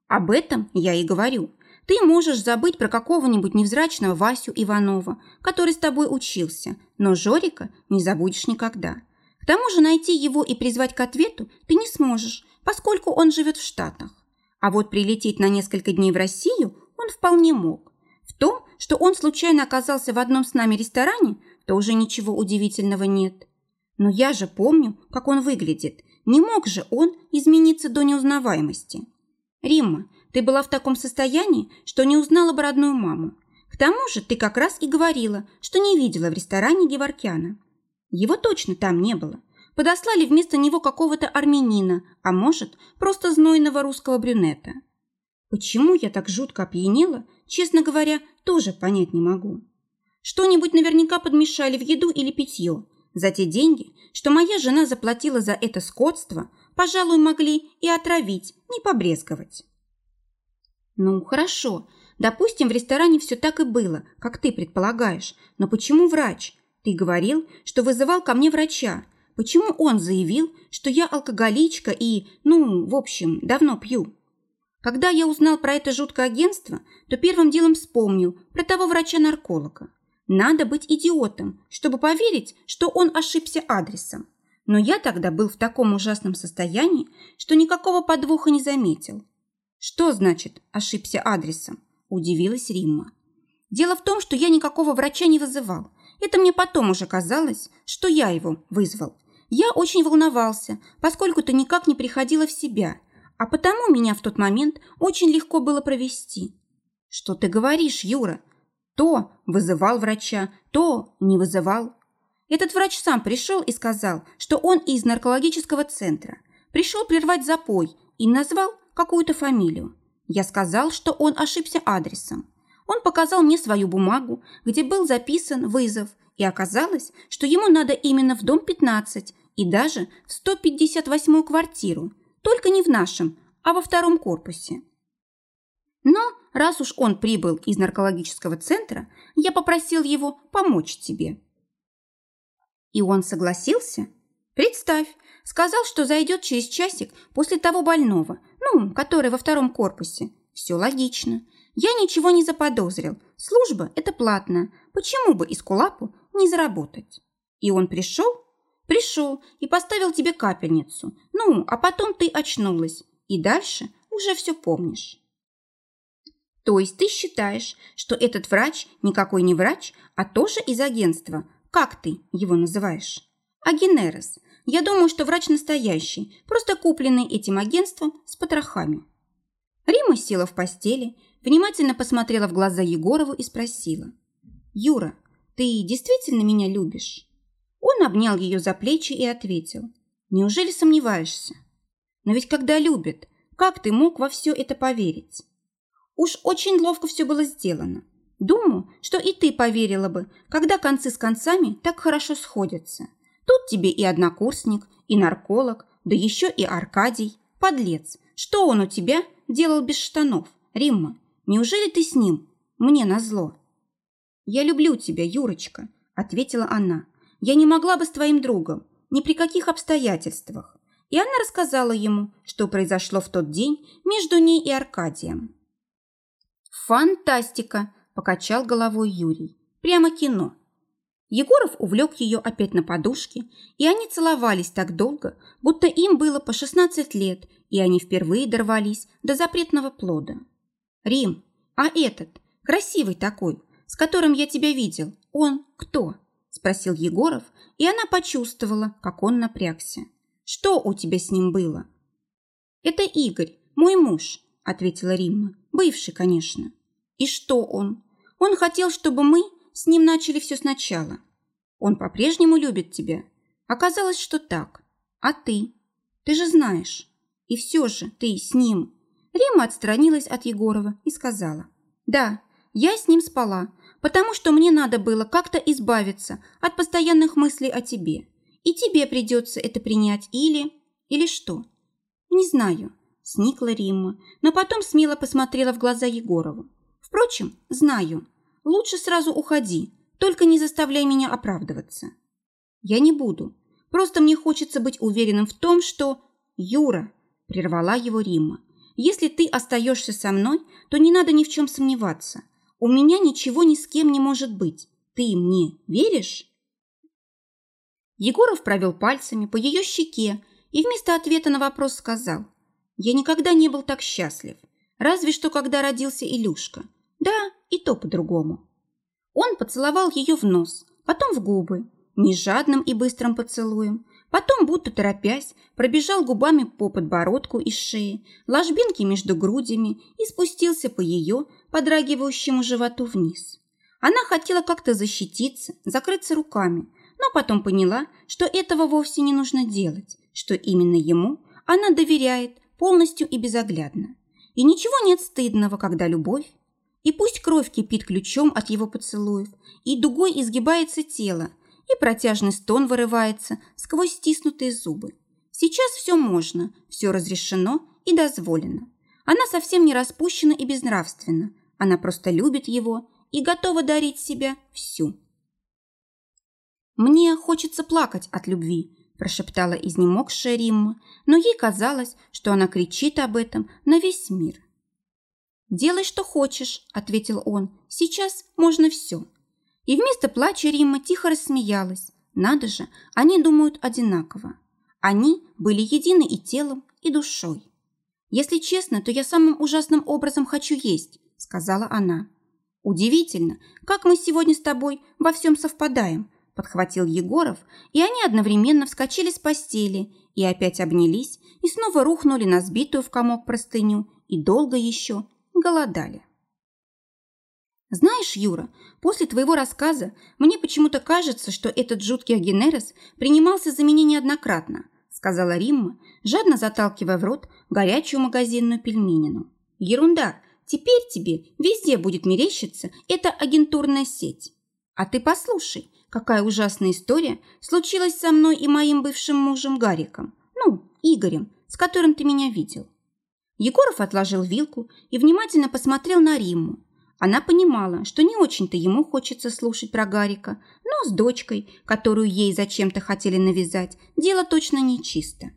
Об этом я и говорю. Ты можешь забыть про какого-нибудь невзрачного Васю Иванова, который с тобой учился, но Жорика не забудешь никогда. К тому же найти его и призвать к ответу ты не сможешь, поскольку он живет в Штатах. А вот прилететь на несколько дней в Россию он вполне мог. В том, что он случайно оказался в одном с нами ресторане, то уже ничего удивительного нет. Но я же помню, как он выглядит. Не мог же он измениться до неузнаваемости. Римма, ты была в таком состоянии, что не узнала бы родную маму. К тому же ты как раз и говорила, что не видела в ресторане Геворкяна. Его точно там не было. Подослали вместо него какого-то армянина, а может, просто знойного русского брюнета. Почему я так жутко опьянела, честно говоря, тоже понять не могу. Что-нибудь наверняка подмешали в еду или питье. За те деньги, что моя жена заплатила за это скотство, пожалуй, могли и отравить, не побрезговать. Ну, хорошо. Допустим, в ресторане все так и было, как ты предполагаешь. Но почему врач? Ты говорил, что вызывал ко мне врача. Почему он заявил, что я алкоголичка и, ну, в общем, давно пью? Когда я узнал про это жуткое агентство, то первым делом вспомнил про того врача-нарколога. Надо быть идиотом, чтобы поверить, что он ошибся адресом. Но я тогда был в таком ужасном состоянии, что никакого подвоха не заметил. Что значит «ошибся адресом»? Удивилась Римма. Дело в том, что я никакого врача не вызывал. Это мне потом уже казалось, что я его вызвал. Я очень волновался, поскольку ты никак не приходила в себя – а потому меня в тот момент очень легко было провести. Что ты говоришь, Юра? То вызывал врача, то не вызывал. Этот врач сам пришел и сказал, что он из наркологического центра. Пришел прервать запой и назвал какую-то фамилию. Я сказал, что он ошибся адресом. Он показал мне свою бумагу, где был записан вызов, и оказалось, что ему надо именно в дом 15 и даже в 158-ю квартиру, только не в нашем, а во втором корпусе. Но раз уж он прибыл из наркологического центра, я попросил его помочь тебе. И он согласился? Представь, сказал, что зайдет через часик после того больного, ну, который во втором корпусе. Все логично. Я ничего не заподозрил. Служба – это платная. Почему бы из не заработать? И он пришел Пришел и поставил тебе капельницу. Ну, а потом ты очнулась. И дальше уже все помнишь. То есть ты считаешь, что этот врач никакой не врач, а тоже из агентства. Как ты его называешь? Агенерос. Я думаю, что врач настоящий, просто купленный этим агентством с потрохами. Рима села в постели, внимательно посмотрела в глаза Егорову и спросила. «Юра, ты действительно меня любишь?» Он обнял ее за плечи и ответил. «Неужели сомневаешься? Но ведь когда любят, как ты мог во все это поверить?» Уж очень ловко все было сделано. Думаю, что и ты поверила бы, когда концы с концами так хорошо сходятся. Тут тебе и однокурсник, и нарколог, да еще и Аркадий. Подлец. Что он у тебя делал без штанов? Римма, неужели ты с ним? Мне назло. Я люблю тебя, Юрочка, ответила она. Я не могла бы с твоим другом, ни при каких обстоятельствах. И она рассказала ему, что произошло в тот день между ней и Аркадием. «Фантастика!» – покачал головой Юрий. «Прямо кино. Егоров увлек ее опять на подушке, и они целовались так долго, будто им было по 16 лет, и они впервые дорвались до запретного плода. «Рим, а этот, красивый такой, с которым я тебя видел, он кто?» – спросил Егоров, и она почувствовала, как он напрягся. «Что у тебя с ним было?» «Это Игорь, мой муж», – ответила Римма. «Бывший, конечно». «И что он? Он хотел, чтобы мы с ним начали все сначала. Он по-прежнему любит тебя. Оказалось, что так. А ты? Ты же знаешь. И все же ты с ним. Рима отстранилась от Егорова и сказала. Да, я с ним спала, потому что мне надо было как-то избавиться от постоянных мыслей о тебе. И тебе придется это принять или... Или что? Не знаю, сникла Римма, но потом смело посмотрела в глаза Егорову. Впрочем, знаю. Лучше сразу уходи, только не заставляй меня оправдываться. Я не буду. Просто мне хочется быть уверенным в том, что... Юра, прервала его Римма, если ты остаешься со мной, то не надо ни в чем сомневаться. У меня ничего ни с кем не может быть. Ты мне веришь? Егоров провел пальцами по ее щеке и вместо ответа на вопрос сказал. Я никогда не был так счастлив. Разве что когда родился Илюшка. Да, и то по-другому. Он поцеловал ее в нос, потом в губы, не жадным и быстрым поцелуем, потом, будто торопясь, пробежал губами по подбородку и шее, ложбинки между грудями и спустился по ее подрагивающему животу вниз. Она хотела как-то защититься, закрыться руками, но потом поняла, что этого вовсе не нужно делать, что именно ему она доверяет полностью и безоглядно. И ничего нет стыдного, когда любовь и пусть кровь кипит ключом от его поцелуев, и дугой изгибается тело, и протяжный стон вырывается сквозь стиснутые зубы. Сейчас все можно, все разрешено и дозволено. Она совсем не распущена и безнравственна. Она просто любит его и готова дарить себя всю. «Мне хочется плакать от любви», – прошептала изнемогшая Римма, но ей казалось, что она кричит об этом на весь мир. «Делай, что хочешь», – ответил он. «Сейчас можно все». И вместо плача Римма тихо рассмеялась. Надо же, они думают одинаково. Они были едины и телом, и душой. «Если честно, то я самым ужасным образом хочу есть», – сказала она. «Удивительно, как мы сегодня с тобой во всем совпадаем», – подхватил Егоров, и они одновременно вскочили с постели и опять обнялись и снова рухнули на сбитую в комок простыню и долго еще голодали. Знаешь, Юра, после твоего рассказа мне почему-то кажется, что этот жуткий Агенерес принимался за меня неоднократно, сказала Римма, жадно заталкивая в рот горячую магазинную пельменину. Ерунда, теперь тебе везде будет мерещиться эта агентурная сеть. А ты послушай, какая ужасная история случилась со мной и моим бывшим мужем Гариком, ну, Игорем, с которым ты меня видел. Егоров отложил вилку и внимательно посмотрел на Римму. Она понимала, что не очень-то ему хочется слушать про Гарика, но с дочкой, которую ей зачем-то хотели навязать, дело точно нечисто.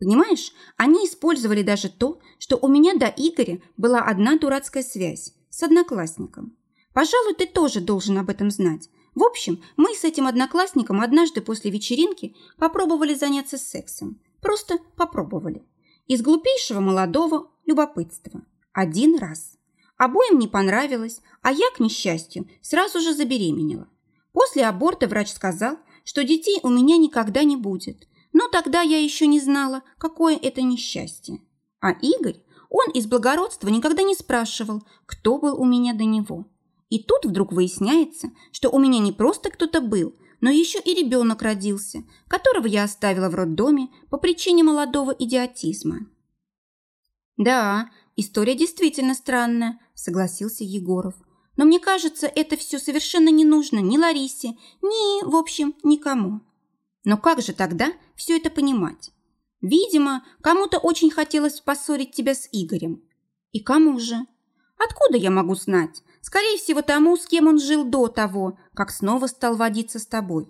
Понимаешь, они использовали даже то, что у меня до Игоря была одна дурацкая связь с одноклассником. Пожалуй, ты тоже должен об этом знать. В общем, мы с этим одноклассником однажды после вечеринки попробовали заняться сексом. Просто попробовали. Из глупейшего молодого любопытства. Один раз. Обоим не понравилось, а я, к несчастью, сразу же забеременела. После аборта врач сказал, что детей у меня никогда не будет. Но тогда я еще не знала, какое это несчастье. А Игорь, он из благородства никогда не спрашивал, кто был у меня до него. И тут вдруг выясняется, что у меня не просто кто-то был, но еще и ребенок родился, которого я оставила в роддоме по причине молодого идиотизма. «Да, история действительно странная», – согласился Егоров. «Но мне кажется, это все совершенно не нужно ни Ларисе, ни, в общем, никому». Но как же тогда все это понимать? Видимо, кому-то очень хотелось поссорить тебя с Игорем. И кому же? Откуда я могу знать? Скорее всего, тому, с кем он жил до того, как снова стал водиться с тобой.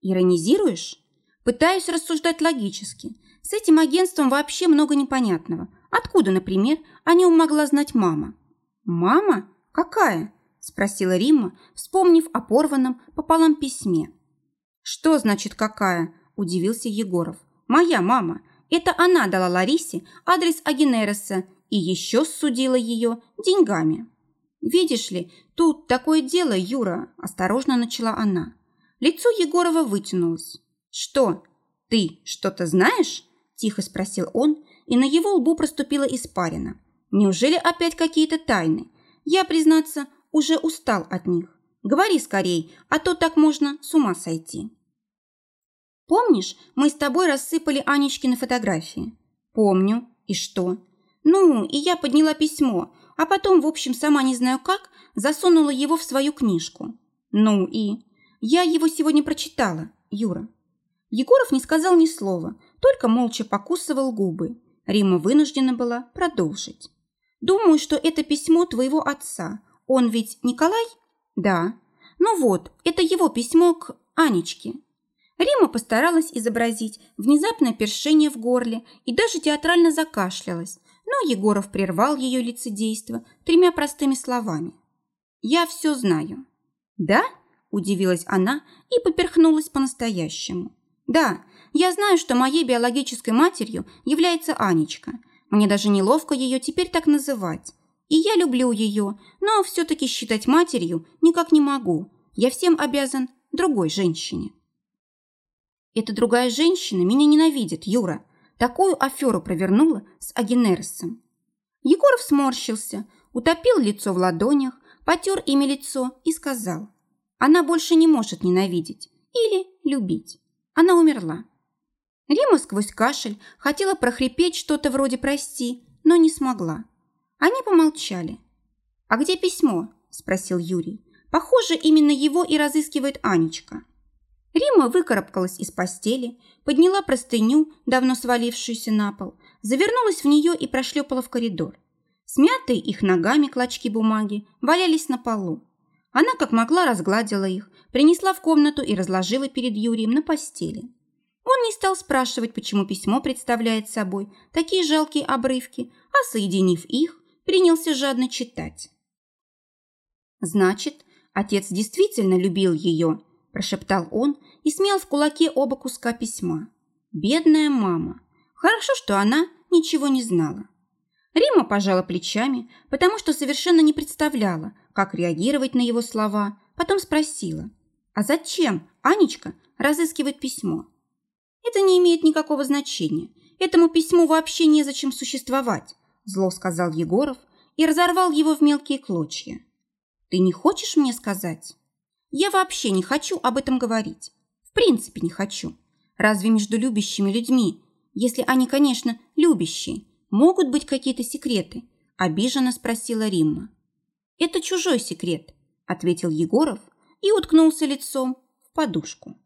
Иронизируешь? Пытаюсь рассуждать логически. С этим агентством вообще много непонятного. Откуда, например, о нем могла знать мама? Мама? Какая? Спросила Римма, вспомнив о порванном пополам письме. Что значит какая? Удивился Егоров. Моя мама. Это она дала Ларисе адрес Агенереса и еще судила ее деньгами. «Видишь ли, тут такое дело, Юра», – осторожно начала она. Лицо Егорова вытянулось. «Что, ты что-то знаешь?» – тихо спросил он, и на его лбу проступила испарина. «Неужели опять какие-то тайны? Я, признаться, уже устал от них. Говори скорей, а то так можно с ума сойти». «Помнишь, мы с тобой рассыпали Анечкины фотографии?» «Помню. И что?» «Ну, и я подняла письмо, а потом, в общем, сама не знаю как, засунула его в свою книжку. Ну и... Я его сегодня прочитала, Юра». Егоров не сказал ни слова, только молча покусывал губы. Рима вынуждена была продолжить. «Думаю, что это письмо твоего отца. Он ведь Николай?» «Да». «Ну вот, это его письмо к Анечке». Рима постаралась изобразить внезапное першение в горле и даже театрально закашлялась, но Егоров прервал ее лицедейство тремя простыми словами. «Я все знаю». «Да?» – удивилась она и поперхнулась по-настоящему. «Да, я знаю, что моей биологической матерью является Анечка. Мне даже неловко ее теперь так называть. И я люблю ее, но все-таки считать матерью никак не могу. Я всем обязан другой женщине». «Эта другая женщина меня ненавидит, Юра», Такую аферу провернула с Агенерсом. Егоров сморщился, утопил лицо в ладонях, потер ими лицо и сказал, она больше не может ненавидеть или любить. Она умерла. Рима сквозь кашель хотела прохрипеть что-то вроде «прости», но не смогла. Они помолчали. «А где письмо?» – спросил Юрий. «Похоже, именно его и разыскивает Анечка». Рима выкарабкалась из постели, подняла простыню, давно свалившуюся на пол, завернулась в нее и прошлепала в коридор. Смятые их ногами клочки бумаги валялись на полу. Она как могла разгладила их, принесла в комнату и разложила перед Юрием на постели. Он не стал спрашивать, почему письмо представляет собой такие жалкие обрывки, а, соединив их, принялся жадно читать. Значит, отец действительно любил ее, – прошептал он и смял в кулаке оба куска письма. «Бедная мама! Хорошо, что она ничего не знала». Рима пожала плечами, потому что совершенно не представляла, как реагировать на его слова, потом спросила, «А зачем Анечка разыскивает письмо?» «Это не имеет никакого значения. Этому письму вообще незачем существовать», зло сказал Егоров и разорвал его в мелкие клочья. «Ты не хочешь мне сказать?» Я вообще не хочу об этом говорить. В принципе не хочу. Разве между любящими людьми, если они, конечно, любящие, могут быть какие-то секреты? Обиженно спросила Римма. Это чужой секрет, ответил Егоров и уткнулся лицом в подушку.